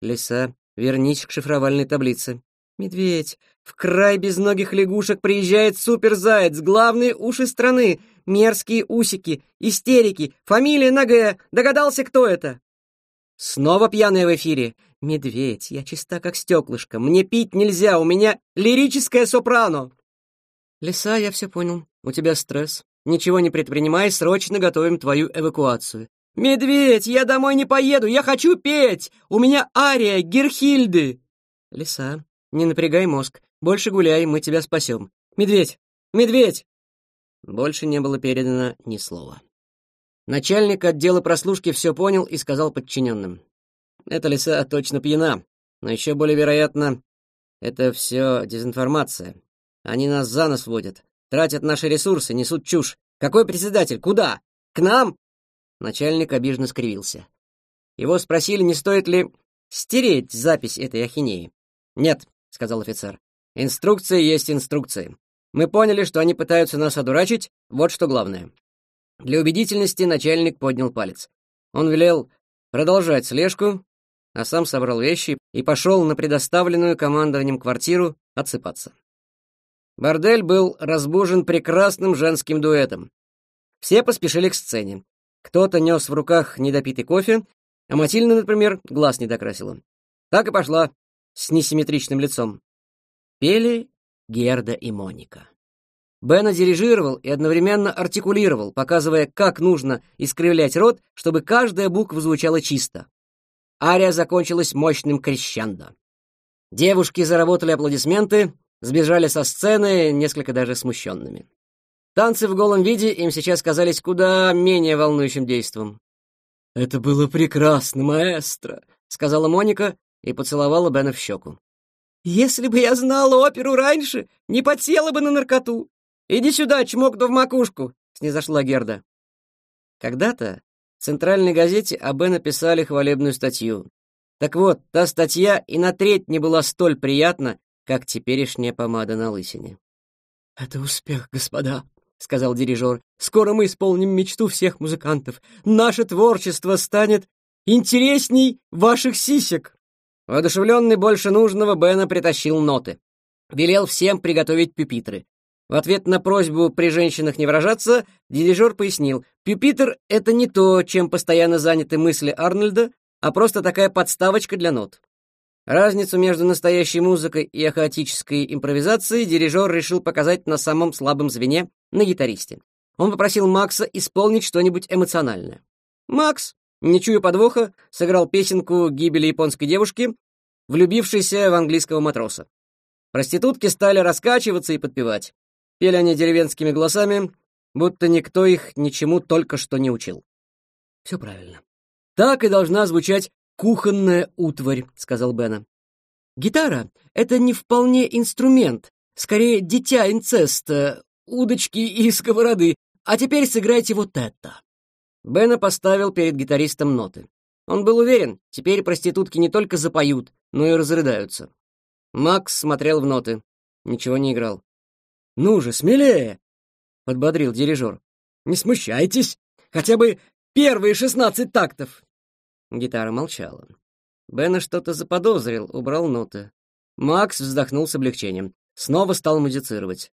Лиса, вернись к шифровальной таблице. Медведь, в край безногих лягушек приезжает суперзаяц, главные уши страны, мерзкие усики, истерики, фамилия на догадался, кто это? Снова пьяная в эфире. Медведь, я чиста как стеклышко, мне пить нельзя, у меня лирическое сопрано. Лиса, я все понял, у тебя стресс. Ничего не предпринимай, срочно готовим твою эвакуацию. «Медведь, я домой не поеду, я хочу петь! У меня ария Герхильды!» «Лиса, не напрягай мозг, больше гуляй, мы тебя спасем. Медведь! Медведь!» Больше не было передано ни слова. Начальник отдела прослушки все понял и сказал подчиненным. «Эта лиса точно пьяна, но еще более вероятно, это все дезинформация. Они нас за нос водят, тратят наши ресурсы, несут чушь. Какой председатель? Куда? К нам? Начальник обиженно скривился. Его спросили, не стоит ли стереть запись этой ахинеи. «Нет», — сказал офицер. «Инструкции есть инструкции. Мы поняли, что они пытаются нас одурачить, вот что главное». Для убедительности начальник поднял палец. Он велел продолжать слежку, а сам собрал вещи и пошел на предоставленную командованием квартиру отсыпаться. Бордель был разбужен прекрасным женским дуэтом. Все поспешили к сцене. Кто-то нес в руках недопитый кофе, а Матильда, например, глаз не докрасила. Так и пошла, с несимметричным лицом. Пели Герда и Моника. Бена дирижировал и одновременно артикулировал, показывая, как нужно искривлять рот, чтобы каждая буква звучала чисто. Ария закончилась мощным крещендо. Девушки заработали аплодисменты, сбежали со сцены, несколько даже смущенными. Танцы в голом виде им сейчас казались куда менее волнующим действом. «Это было прекрасно, маэстро», — сказала Моника и поцеловала Бена в щеку. «Если бы я знала оперу раньше, не подсела бы на наркоту. Иди сюда, чмокну в макушку», — снизошла Герда. Когда-то в центральной газете о Бена писали хвалебную статью. Так вот, та статья и на треть не была столь приятна, как теперешняя помада на лысине. «Это успех, господа», — сказал дирижер. «Скоро мы исполним мечту всех музыкантов. Наше творчество станет интересней ваших сисек!» Воодушевленный больше нужного, Бена притащил ноты. Велел всем приготовить пюпитры. В ответ на просьбу при женщинах не выражаться, дирижер пояснил, «Пюпитр — это не то, чем постоянно заняты мысли Арнольда, а просто такая подставочка для нот. Разницу между настоящей музыкой и хаотической импровизацией дирижер решил показать на самом слабом звене, на гитаристе. Он попросил Макса исполнить что-нибудь эмоциональное. Макс, не чуя подвоха, сыграл песенку «Гибели японской девушки», влюбившейся в английского матроса. Проститутки стали раскачиваться и подпевать. Пели они деревенскими голосами, будто никто их ничему только что не учил. Все правильно. Так и должна звучать «Кухонная утварь», — сказал Бена. «Гитара — это не вполне инструмент, скорее дитя инцеста, удочки и сковороды, а теперь сыграйте вот это». Бена поставил перед гитаристом ноты. Он был уверен, теперь проститутки не только запоют, но и разрыдаются. Макс смотрел в ноты, ничего не играл. «Ну же, смелее!» — подбодрил дирижер. «Не смущайтесь! Хотя бы первые шестнадцать тактов!» Гитара молчала. Бена что-то заподозрил, убрал ноты. Макс вздохнул с облегчением. Снова стал музицировать.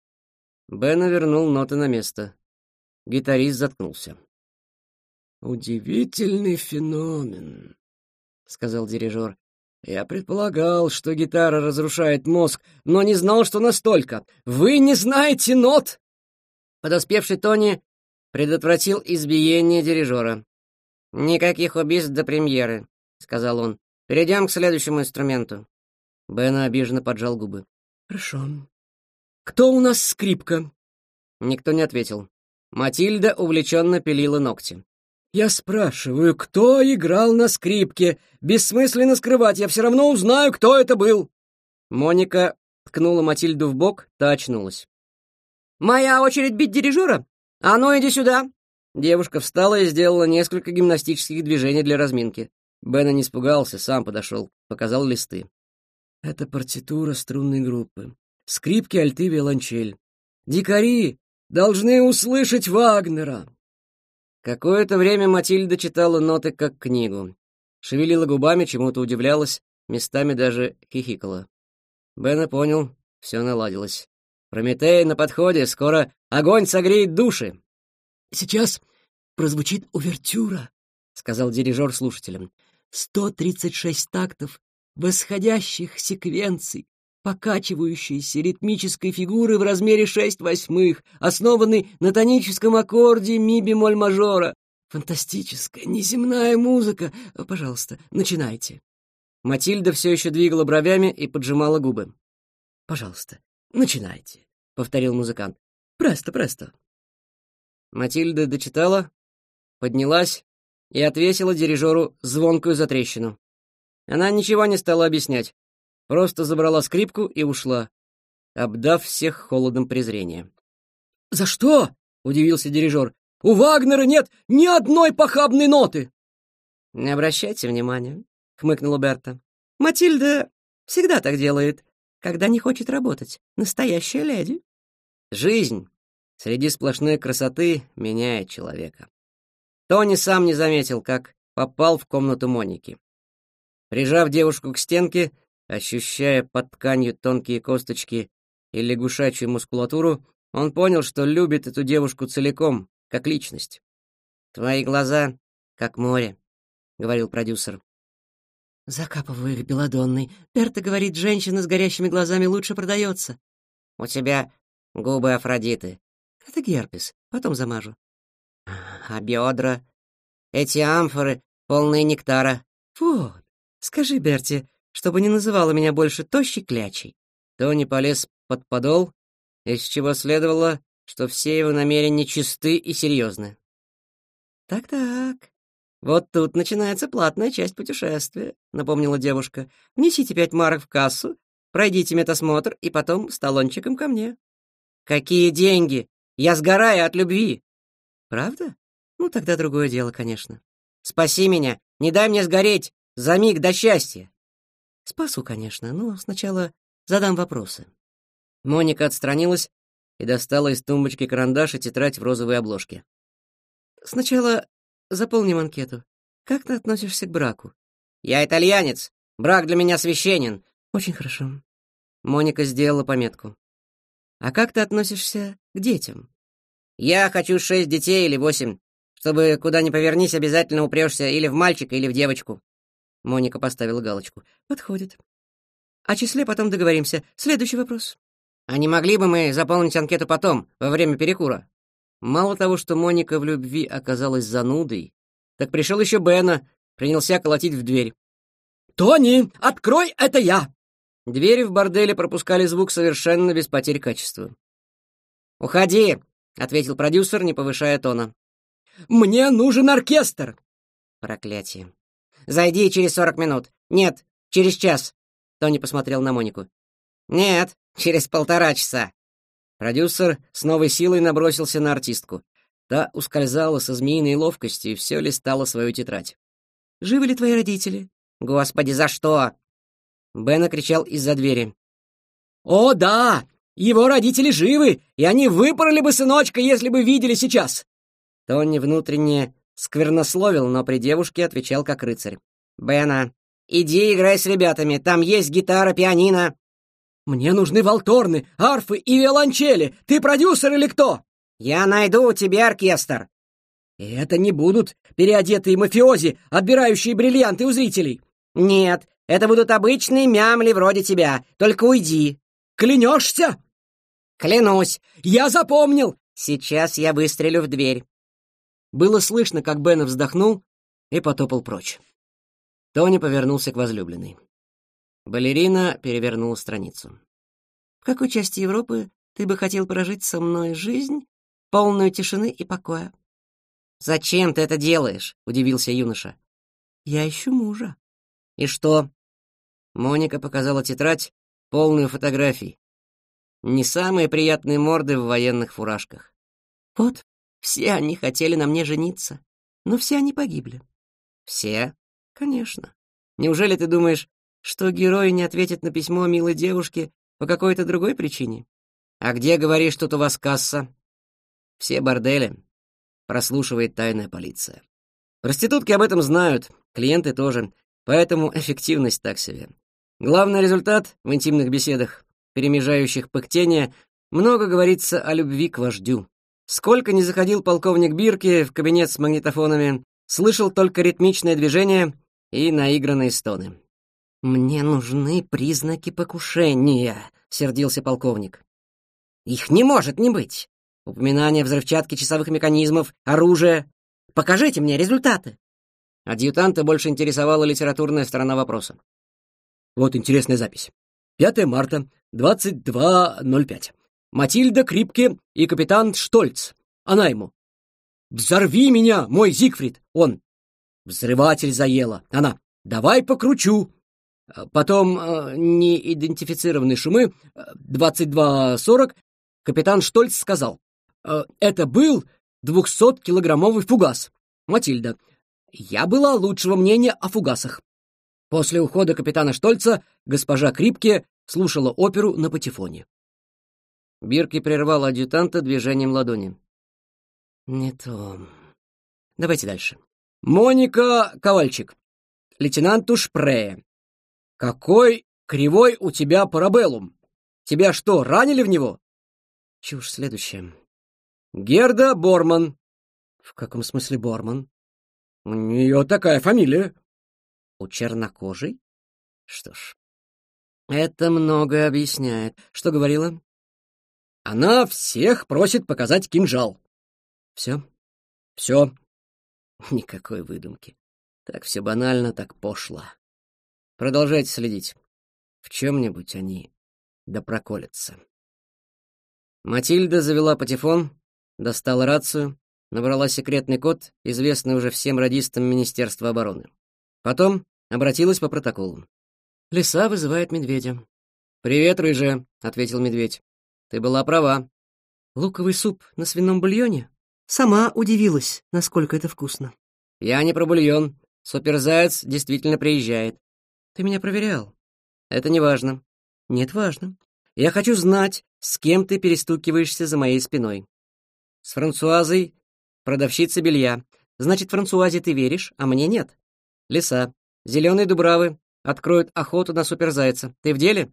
Бена вернул ноты на место. Гитарист заткнулся. «Удивительный феномен», — сказал дирижер. «Я предполагал, что гитара разрушает мозг, но не знал, что настолько. Вы не знаете нот!» Подоспевший Тони предотвратил избиение дирижера. «Никаких убийств до премьеры», — сказал он. «Перейдем к следующему инструменту». Бен обиженно поджал губы. «Хорошо. Кто у нас скрипка?» Никто не ответил. Матильда увлеченно пилила ногти. «Я спрашиваю, кто играл на скрипке? Бессмысленно скрывать, я все равно узнаю, кто это был!» Моника ткнула Матильду в бок, та очнулась. «Моя очередь бить дирижера? А ну, иди сюда!» Девушка встала и сделала несколько гимнастических движений для разминки. Бена не испугался, сам подошел, показал листы. Это партитура струнной группы. Скрипки, альты, виолончель. Дикари должны услышать Вагнера. Какое-то время Матильда читала ноты как книгу. Шевелила губами, чему-то удивлялась, местами даже хихикала. Бена понял, все наладилось. Прометей на подходе, скоро огонь согреет души. «Сейчас прозвучит увертюра», — сказал дирижер слушателям. «Сто тридцать шесть тактов, восходящих секвенций, покачивающиеся ритмической фигуры в размере шесть восьмых, основаны на тоническом аккорде ми бемоль мажора. Фантастическая, неземная музыка. Пожалуйста, начинайте». Матильда все еще двигала бровями и поджимала губы. «Пожалуйста, начинайте», — повторил музыкант. «Просто, просто». Матильда дочитала, поднялась и отвесила дирижеру звонкую затрещину. Она ничего не стала объяснять, просто забрала скрипку и ушла, обдав всех холодом презрения. «За что?» — удивился дирижер. «У Вагнера нет ни одной похабной ноты!» «Не обращайте внимания», — хмыкнула Берта. «Матильда всегда так делает, когда не хочет работать. Настоящая леди». «Жизнь среди сплошной красоты меняет человека. Тони сам не заметил, как попал в комнату Моники. Прижав девушку к стенке, ощущая под тканью тонкие косточки и лягушачью мускулатуру, он понял, что любит эту девушку целиком, как личность. «Твои глаза, как море», — говорил продюсер. «Закапываю их белодонной. Берта говорит, женщина с горящими глазами лучше продается». «У тебя губы Афродиты. Это герпес. Потом замажу. А бедра? Эти амфоры полные нектара. Вот. Скажи, Берти, чтобы не называла меня больше тощей клячей. Тони полез под подол, из чего следовало, что все его намерения чисты и серьезны. «Так-так, вот тут начинается платная часть путешествия», — напомнила девушка. «Несите пять марок в кассу, пройдите медосмотр и потом с талончиком ко мне». «Какие деньги?» Я сгораю от любви. Правда? Ну тогда другое дело, конечно. Спаси меня, не дай мне сгореть за миг до счастья. Спасу, конечно, но сначала задам вопросы. Моника отстранилась и достала из тумбочки карандаш и тетрадь в розовой обложке. Сначала заполним анкету. Как ты относишься к браку? Я итальянец. Брак для меня священен. Очень хорошо. Моника сделала пометку. А как ты относишься к детям? Я хочу шесть детей или восемь, чтобы куда ни повернись, обязательно упрёшься или в мальчика, или в девочку». Моника поставила галочку. «Подходит. О числе потом договоримся. Следующий вопрос». «А не могли бы мы заполнить анкету потом, во время перекура?» Мало того, что Моника в любви оказалась занудой, так пришел еще Бена, принялся колотить в дверь. «Тони, открой, это я!» Двери в борделе пропускали звук совершенно без потерь качества. «Уходи, — ответил продюсер, не повышая тона. «Мне нужен оркестр!» «Проклятие!» «Зайди через сорок минут!» «Нет, через час!» Тони посмотрел на Монику. «Нет, через полтора часа!» Продюсер с новой силой набросился на артистку. Та ускользала со змеиной ловкостью и все листала свою тетрадь. «Живы ли твои родители?» «Господи, за что?» Бена кричал из-за двери. «О, да! Его родители живы, и они выпороли бы сыночка, если бы видели сейчас!» Тони внутренне сквернословил, но при девушке отвечал как рыцарь. «Бена, иди играй с ребятами, там есть гитара, пианино!» «Мне нужны волторны, арфы и виолончели! Ты продюсер или кто?» «Я найду у тебя оркестр!» «И это не будут переодетые мафиози, отбирающие бриллианты у зрителей!» «Нет, это будут обычные мямли вроде тебя, только уйди!» «Клянешься?» «Клянусь! Я запомнил! Сейчас я выстрелю в дверь!» Было слышно, как Бен вздохнул и потопал прочь. Тони повернулся к возлюбленной. Балерина перевернула страницу. «В какой части Европы ты бы хотел прожить со мной жизнь, полную тишины и покоя?» «Зачем ты это делаешь?» — удивился юноша. «Я ищу мужа». «И что?» Моника показала тетрадь, полную фотографий, не самые приятные морды в военных фуражках. Вот, все они хотели на мне жениться, но все они погибли. Все? Конечно. Неужели ты думаешь, что герой не ответит на письмо милой девушке по какой-то другой причине? А где, говоришь, тут у вас касса? Все бордели. Прослушивает тайная полиция. Проститутки об этом знают, клиенты тоже, поэтому эффективность так себе. Главный результат в интимных беседах перемежающих пыхтение, много говорится о любви к вождю. Сколько не заходил полковник Бирки в кабинет с магнитофонами, слышал только ритмичное движение и наигранные стоны. «Мне нужны признаки покушения», — сердился полковник. «Их не может не быть! Упоминание взрывчатки часовых механизмов, оружия. Покажите мне результаты!» Адъютанта больше интересовала литературная сторона вопроса. «Вот интересная запись. 5 марта, 22.05. Матильда Крипке и капитан Штольц. Она ему. «Взорви меня, мой Зигфрид!» Он. «Взрыватель заела!» Она. «Давай покручу!» э, Потом э, неидентифицированные шумы, э, 22.40, капитан Штольц сказал. «Это был 200-килограммовый фугас. Матильда. Я была лучшего мнения о фугасах». После ухода капитана Штольца госпожа Крипке слушала оперу на патефоне. Бирки прервал адъютанта движением ладони. «Не то. Давайте дальше. Моника Ковальчик, лейтенанту Шпрея. Какой кривой у тебя парабеллум? Тебя что, ранили в него?» «Чушь следующая». «Герда Борман». «В каком смысле Борман?» «У нее такая фамилия». «У чернокожей?» «Что ж, это многое объясняет. Что говорила? Она всех просит показать кинжал. Все? Все. Никакой выдумки. Так все банально, так пошло. Продолжайте следить. В чем-нибудь они да проколятся. Матильда завела патефон, достала рацию, набрала секретный код, известный уже всем радистам Министерства обороны. Потом обратилась по протоколу. Лиса вызывает медведя. «Привет, рыжая», — ответил медведь. «Ты была права». «Луковый суп на свином бульоне?» Сама удивилась, насколько это вкусно. «Я не про бульон. Суперзаяц действительно приезжает». «Ты меня проверял?» «Это не важно». «Нет, важно. Я хочу знать, с кем ты перестукиваешься за моей спиной». «С Франсуазой, продавщицей белья. Значит, Франсуазе ты веришь, а мне нет». «Лиса, зеленые дубравы, Откроют охоту на суперзайца. Ты в деле?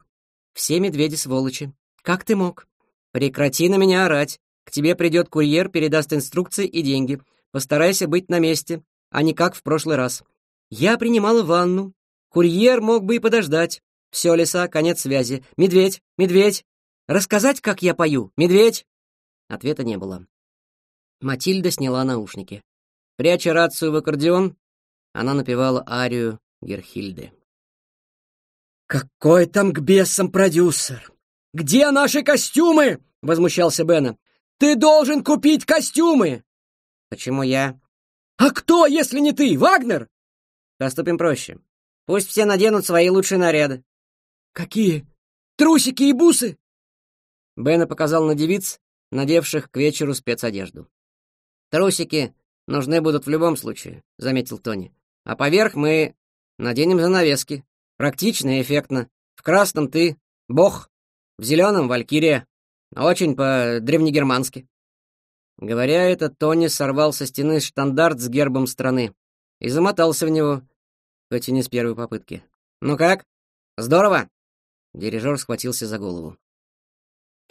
Все медведи-сволочи. Как ты мог? Прекрати на меня орать. К тебе придет курьер, передаст инструкции и деньги. Постарайся быть на месте, а не как в прошлый раз. Я принимала ванну. Курьер мог бы и подождать. Все, лиса, конец связи. Медведь, медведь. Рассказать, как я пою? Медведь. Ответа не было. Матильда сняла наушники. Пряча рацию в аккордеон, она напевала арию Герхильды. «Какой там к бесам продюсер? Где наши костюмы?» — возмущался Бена. «Ты должен купить костюмы!» «Почему я?» «А кто, если не ты? Вагнер?» «Поступим проще. Пусть все наденут свои лучшие наряды». «Какие? Трусики и бусы?» Бена показал на девиц, надевших к вечеру спецодежду. «Трусики нужны будут в любом случае», — заметил Тони. «А поверх мы наденем занавески, Практично и эффектно. В красном ты — бог, в зеленом — валькирия. Очень по-древнегермански. Говоря это, Тони сорвал со стены штандарт с гербом страны и замотался в него, хоть и не с первой попытки. «Ну как? Здорово!» Дирижер схватился за голову.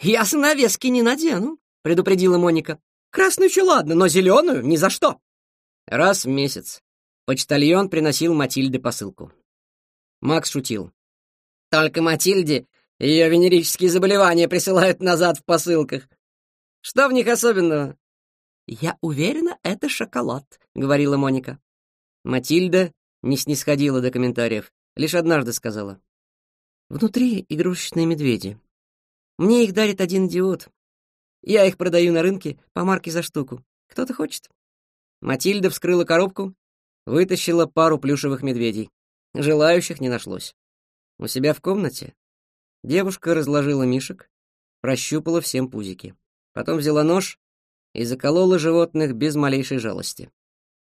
«Я занавески не надену», — предупредила Моника. «Красную еще ладно, но зеленую ни за что!» Раз в месяц почтальон приносил Матильде посылку. Макс шутил. «Только Матильде ее венерические заболевания присылают назад в посылках. Что в них особенного?» «Я уверена, это шоколад», — говорила Моника. Матильда не снисходила до комментариев, лишь однажды сказала. «Внутри игрушечные медведи. Мне их дарит один идиот. Я их продаю на рынке по марке за штуку. Кто-то хочет». Матильда вскрыла коробку, вытащила пару плюшевых медведей. Желающих не нашлось. У себя в комнате девушка разложила мишек, прощупала всем пузики. Потом взяла нож и заколола животных без малейшей жалости.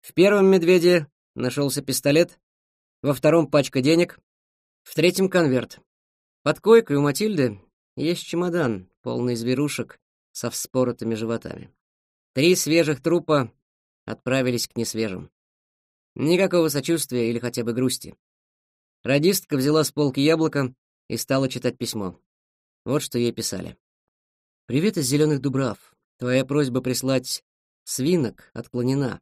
В первом медведе нашелся пистолет, во втором пачка денег, в третьем конверт. Под койкой у Матильды есть чемодан, полный зверушек со вспоротыми животами. Три свежих трупа отправились к несвежим. Никакого сочувствия или хотя бы грусти. Радистка взяла с полки яблоко и стала читать письмо. Вот что ей писали. «Привет из зеленых дубрав. Твоя просьба прислать свинок отклонена.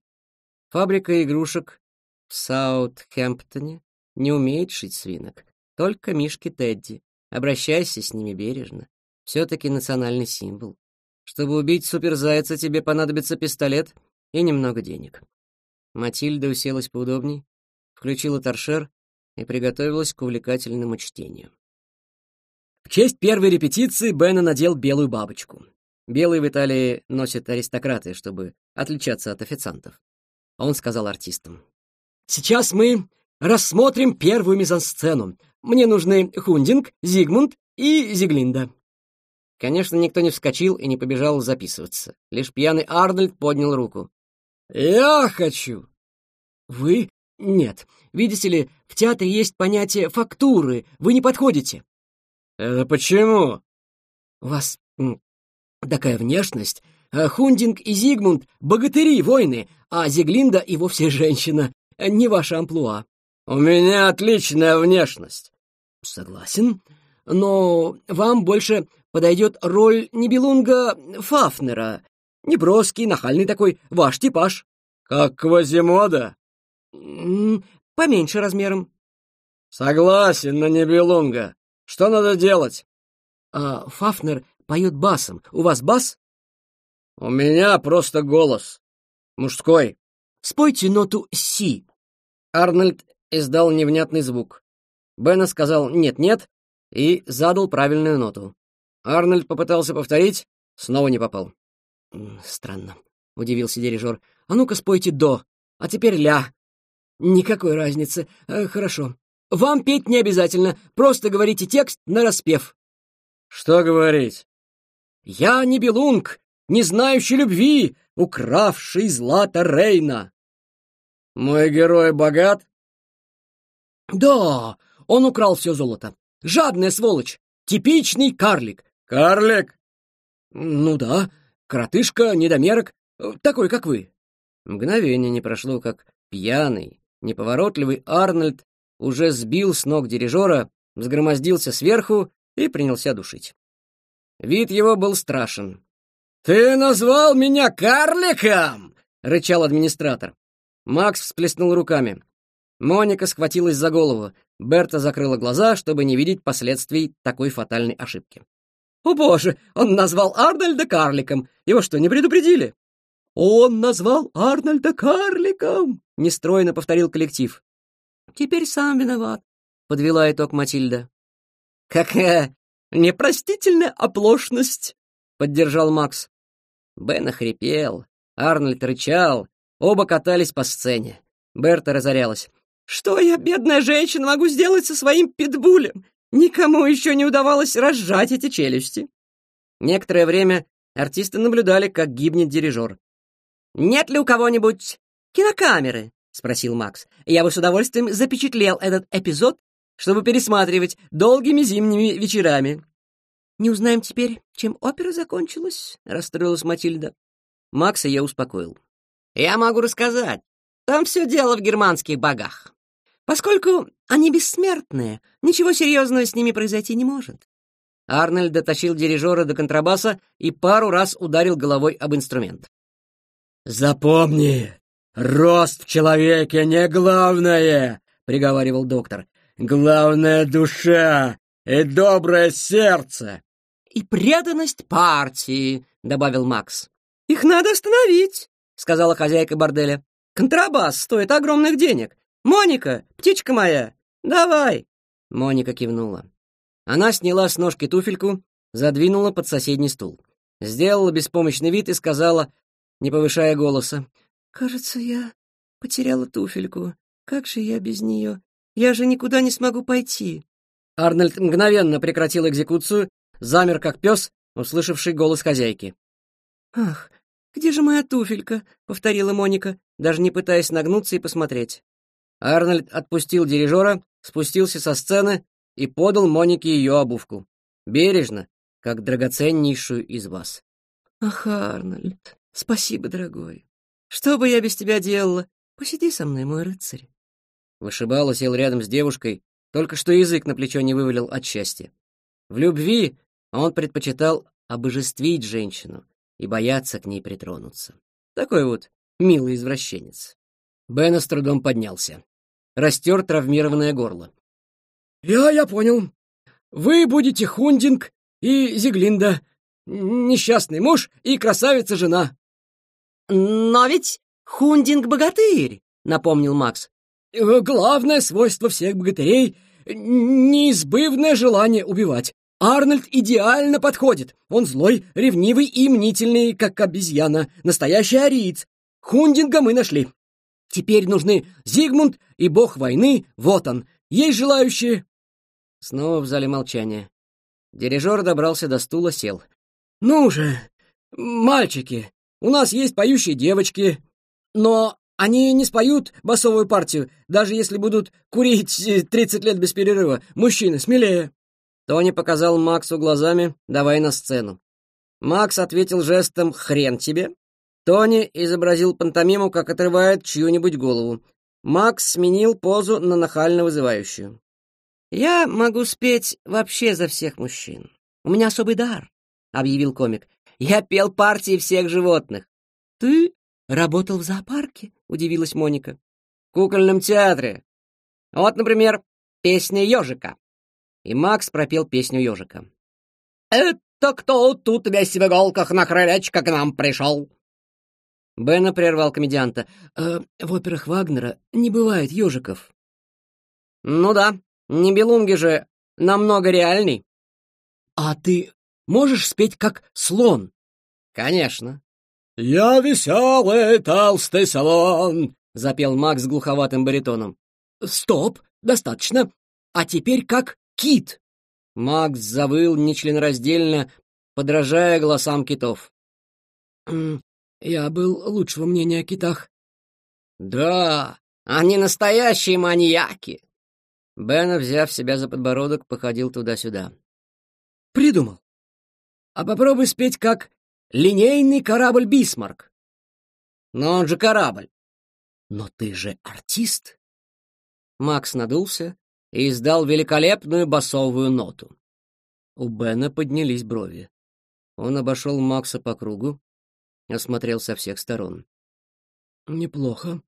Фабрика игрушек в Саутхэмптоне не умеет шить свинок, только мишки Тедди. Обращайся с ними бережно. Все-таки национальный символ. Чтобы убить суперзайца, тебе понадобится пистолет и немного денег. Матильда уселась поудобней, включила торшер и приготовилась к увлекательному чтению. В честь первой репетиции Бена надел белую бабочку. Белые в Италии носят аристократы, чтобы отличаться от официантов. Он сказал артистам. «Сейчас мы рассмотрим первую мизансцену. Мне нужны Хундинг, Зигмунд и Зиглинда». Конечно, никто не вскочил и не побежал записываться. Лишь пьяный Арнольд поднял руку. «Я хочу!» «Вы?» «Нет. Видите ли, в театре есть понятие фактуры. Вы не подходите». «Это почему?» «У вас такая внешность. А, Хундинг и Зигмунд — богатыри, войны, а Зиглинда и вовсе женщина. Не ваша амплуа». «У меня отличная внешность». «Согласен. Но вам больше подойдет роль Нибелунга Фафнера. Неброский, нахальный такой, ваш типаж. Как Квазимода? Поменьше размером. Согласен на Небелунга. Что надо делать? А Фафнер поет басом. У вас бас? У меня просто голос. Мужской. Спойте ноту «Си». Арнольд издал невнятный звук. Бена сказал «нет-нет» и задал правильную ноту. Арнольд попытался повторить, снова не попал. Странно, удивился дирижер. А ну-ка спойте до, а теперь ля. Никакой разницы. Э, хорошо. Вам петь не обязательно, просто говорите текст на распев. Что говорить? Я не белунг, не знающий любви, укравший злато Рейна. Мой герой богат? Да, он украл все золото. Жадная сволочь, типичный карлик. Карлик? Ну да, Коротышка, недомерок, э, такой, как вы». Мгновение не прошло, как пьяный, неповоротливый Арнольд уже сбил с ног дирижера, взгромоздился сверху и принялся душить. Вид его был страшен. «Ты назвал меня карликом!» — рычал администратор. Макс всплеснул руками. Моника схватилась за голову. Берта закрыла глаза, чтобы не видеть последствий такой фатальной ошибки. О боже, он назвал Арнольда карликом. Его что, не предупредили? Он назвал Арнольда карликом, нестройно повторил коллектив. Теперь сам виноват, подвела итог Матильда. Какая непростительная оплошность, поддержал Макс. Бен охрипел, Арнольд рычал, оба катались по сцене. Берта разорялась. «Что я, бедная женщина, могу сделать со своим питбулем? Никому еще не удавалось разжать эти челюсти. Некоторое время артисты наблюдали, как гибнет дирижер. «Нет ли у кого-нибудь кинокамеры?» — спросил Макс. «Я бы с удовольствием запечатлел этот эпизод, чтобы пересматривать долгими зимними вечерами». «Не узнаем теперь, чем опера закончилась?» — расстроилась Матильда. Макс ее успокоил. «Я могу рассказать. Там все дело в германских богах. Поскольку они бессмертные, ничего серьезного с ними произойти не может. Арнольд дотащил дирижера до контрабаса и пару раз ударил головой об инструмент. «Запомни, рост в человеке не главное!» — приговаривал доктор. «Главное — душа и доброе сердце!» «И преданность партии!» — добавил Макс. «Их надо остановить!» — сказала хозяйка борделя. «Контрабас стоит огромных денег, «Моника, птичка моя, давай!» Моника кивнула. Она сняла с ножки туфельку, задвинула под соседний стул. Сделала беспомощный вид и сказала, не повышая голоса, «Кажется, я потеряла туфельку. Как же я без нее? Я же никуда не смогу пойти». Арнольд мгновенно прекратил экзекуцию, замер как пес, услышавший голос хозяйки. «Ах, где же моя туфелька?» — повторила Моника, даже не пытаясь нагнуться и посмотреть. Арнольд отпустил дирижера, спустился со сцены и подал Монике ее обувку. Бережно, как драгоценнейшую из вас. «Ах, Арнольд, спасибо, дорогой. Что бы я без тебя делала? Посиди со мной, мой рыцарь». Вышибало сел рядом с девушкой, только что язык на плечо не вывалил от счастья. В любви он предпочитал обожествить женщину и бояться к ней притронуться. Такой вот милый извращенец. Бена с трудом поднялся растер травмированное горло. «Я, я понял. Вы будете Хундинг и Зиглинда, несчастный муж и красавица жена». «Но ведь Хундинг богатырь», — напомнил Макс. «Главное свойство всех богатырей — неизбывное желание убивать. Арнольд идеально подходит. Он злой, ревнивый и мнительный, как обезьяна, настоящий ариец. Хундинга мы нашли. Теперь нужны Зигмунд и бог войны, вот он. Есть желающие?» Снова в зале молчание. Дирижер добрался до стула, сел. «Ну же, мальчики, у нас есть поющие девочки, но они не споют басовую партию, даже если будут курить э, 30 лет без перерыва. Мужчины, смелее!» Тони показал Максу глазами, давай на сцену. Макс ответил жестом «Хрен тебе!» Тони изобразил пантомиму, как отрывает чью-нибудь голову. Макс сменил позу на нахально вызывающую. «Я могу спеть вообще за всех мужчин. У меня особый дар», — объявил комик. «Я пел партии всех животных». «Ты работал в зоопарке?» — удивилась Моника. «В кукольном театре. Вот, например, песня ежика». И Макс пропел песню ежика. «Это кто тут весь в иголках на крылечко к нам пришел?» Бена прервал комедианта. «Э, «В операх Вагнера не бывает ежиков». «Ну да, Небелунги же намного реальней». «А ты можешь спеть как слон?» «Конечно». «Я веселый толстый слон. — запел Макс с глуховатым баритоном. «Стоп, достаточно. А теперь как кит». Макс завыл нечленораздельно, подражая голосам китов. Я был лучшего мнения о китах. «Да, они настоящие маньяки!» Бена, взяв себя за подбородок, походил туда-сюда. «Придумал. А попробуй спеть как линейный корабль «Бисмарк». «Но он же корабль». «Но ты же артист!» Макс надулся и издал великолепную басовую ноту. У Бена поднялись брови. Он обошел Макса по кругу, осмотрел со всех сторон. «Неплохо.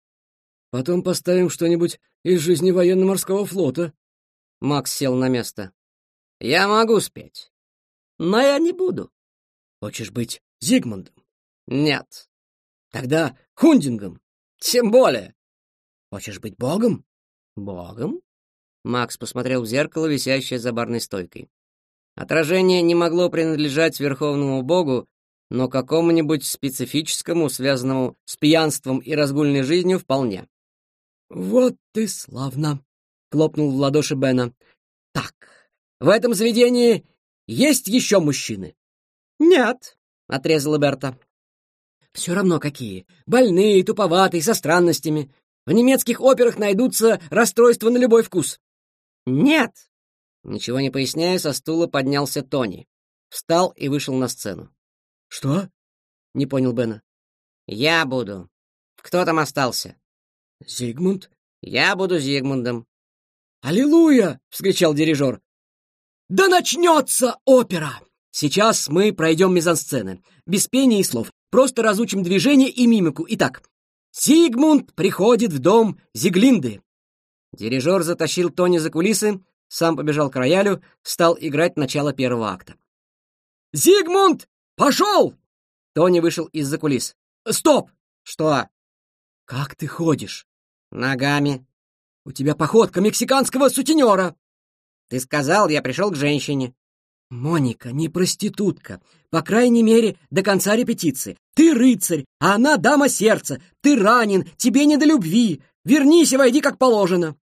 Потом поставим что-нибудь из жизни военно-морского флота». Макс сел на место. «Я могу спеть, но я не буду». «Хочешь быть Зигмундом?» «Нет». «Тогда Хундингом?» «Тем более». «Хочешь быть богом?» «Богом?» Макс посмотрел в зеркало, висящее за барной стойкой. Отражение не могло принадлежать верховному богу, но какому-нибудь специфическому, связанному с пьянством и разгульной жизнью, вполне. «Вот ты славно!» — хлопнул в ладоши Бена. «Так, в этом заведении есть еще мужчины?» «Нет», — отрезала Берта. «Все равно какие. Больные, туповатые, со странностями. В немецких операх найдутся расстройства на любой вкус». «Нет». Ничего не поясняя, со стула поднялся Тони. Встал и вышел на сцену. «Что?» — не понял Бена. «Я буду. Кто там остался?» «Зигмунд?» «Я буду Зигмундом». «Аллилуйя!» — вскричал дирижер. «Да начнется опера! Сейчас мы пройдем мизансцены. Без пения и слов. Просто разучим движение и мимику. Итак, Зигмунд приходит в дом Зиглинды». Дирижер затащил Тони за кулисы, сам побежал к роялю, стал играть начало первого акта. «Зигмунд «Пошел!» Тони вышел из-за кулис. «Стоп!» «Что?» «Как ты ходишь?» «Ногами». «У тебя походка мексиканского сутенера!» «Ты сказал, я пришел к женщине». «Моника не проститутка, по крайней мере, до конца репетиции. Ты рыцарь, а она дама сердца. Ты ранен, тебе не до любви. Вернись и войди как положено».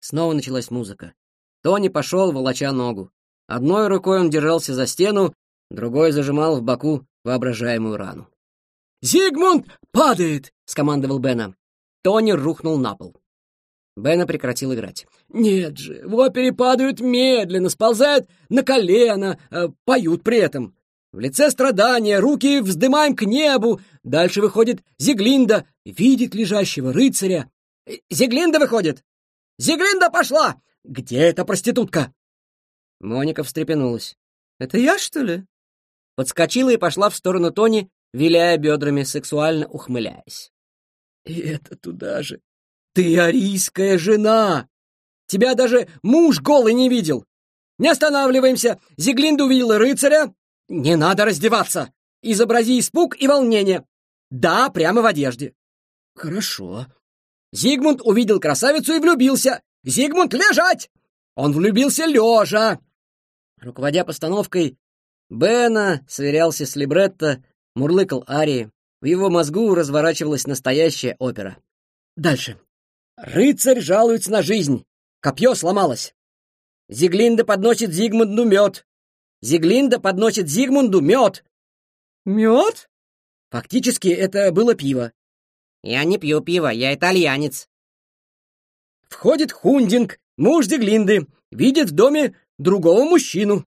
Снова началась музыка. Тони пошел, волоча ногу. Одной рукой он держался за стену, Другой зажимал в боку воображаемую рану. «Зигмунд падает!» — скомандовал Бена. Тони рухнул на пол. Бена прекратил играть. «Нет же, в опере падают медленно, сползают на колено, э, поют при этом. В лице страдания, руки вздымаем к небу. Дальше выходит Зиглинда, видит лежащего рыцаря. Э, Зиглинда выходит! Зиглинда пошла! Где эта проститутка?» Моника встрепенулась. «Это я, что ли?» подскочила и пошла в сторону Тони, виляя бедрами, сексуально ухмыляясь. «И это туда же! Ты арийская жена! Тебя даже муж голый не видел! Не останавливаемся! Зиглинда увидела рыцаря! Не надо раздеваться! Изобрази испуг и волнение! Да, прямо в одежде!» «Хорошо». Зигмунд увидел красавицу и влюбился. «Зигмунд, лежать!» Он влюбился лежа. Руководя постановкой, Бена сверялся с либретто, мурлыкал арии. В его мозгу разворачивалась настоящая опера. Дальше. Рыцарь жалуется на жизнь. Копье сломалось. Зиглинда подносит Зигмунду мед. Зиглинда подносит Зигмунду мед. Мед? Фактически это было пиво. Я не пью пиво, я итальянец. Входит Хундинг, муж Зиглинды, видит в доме другого мужчину.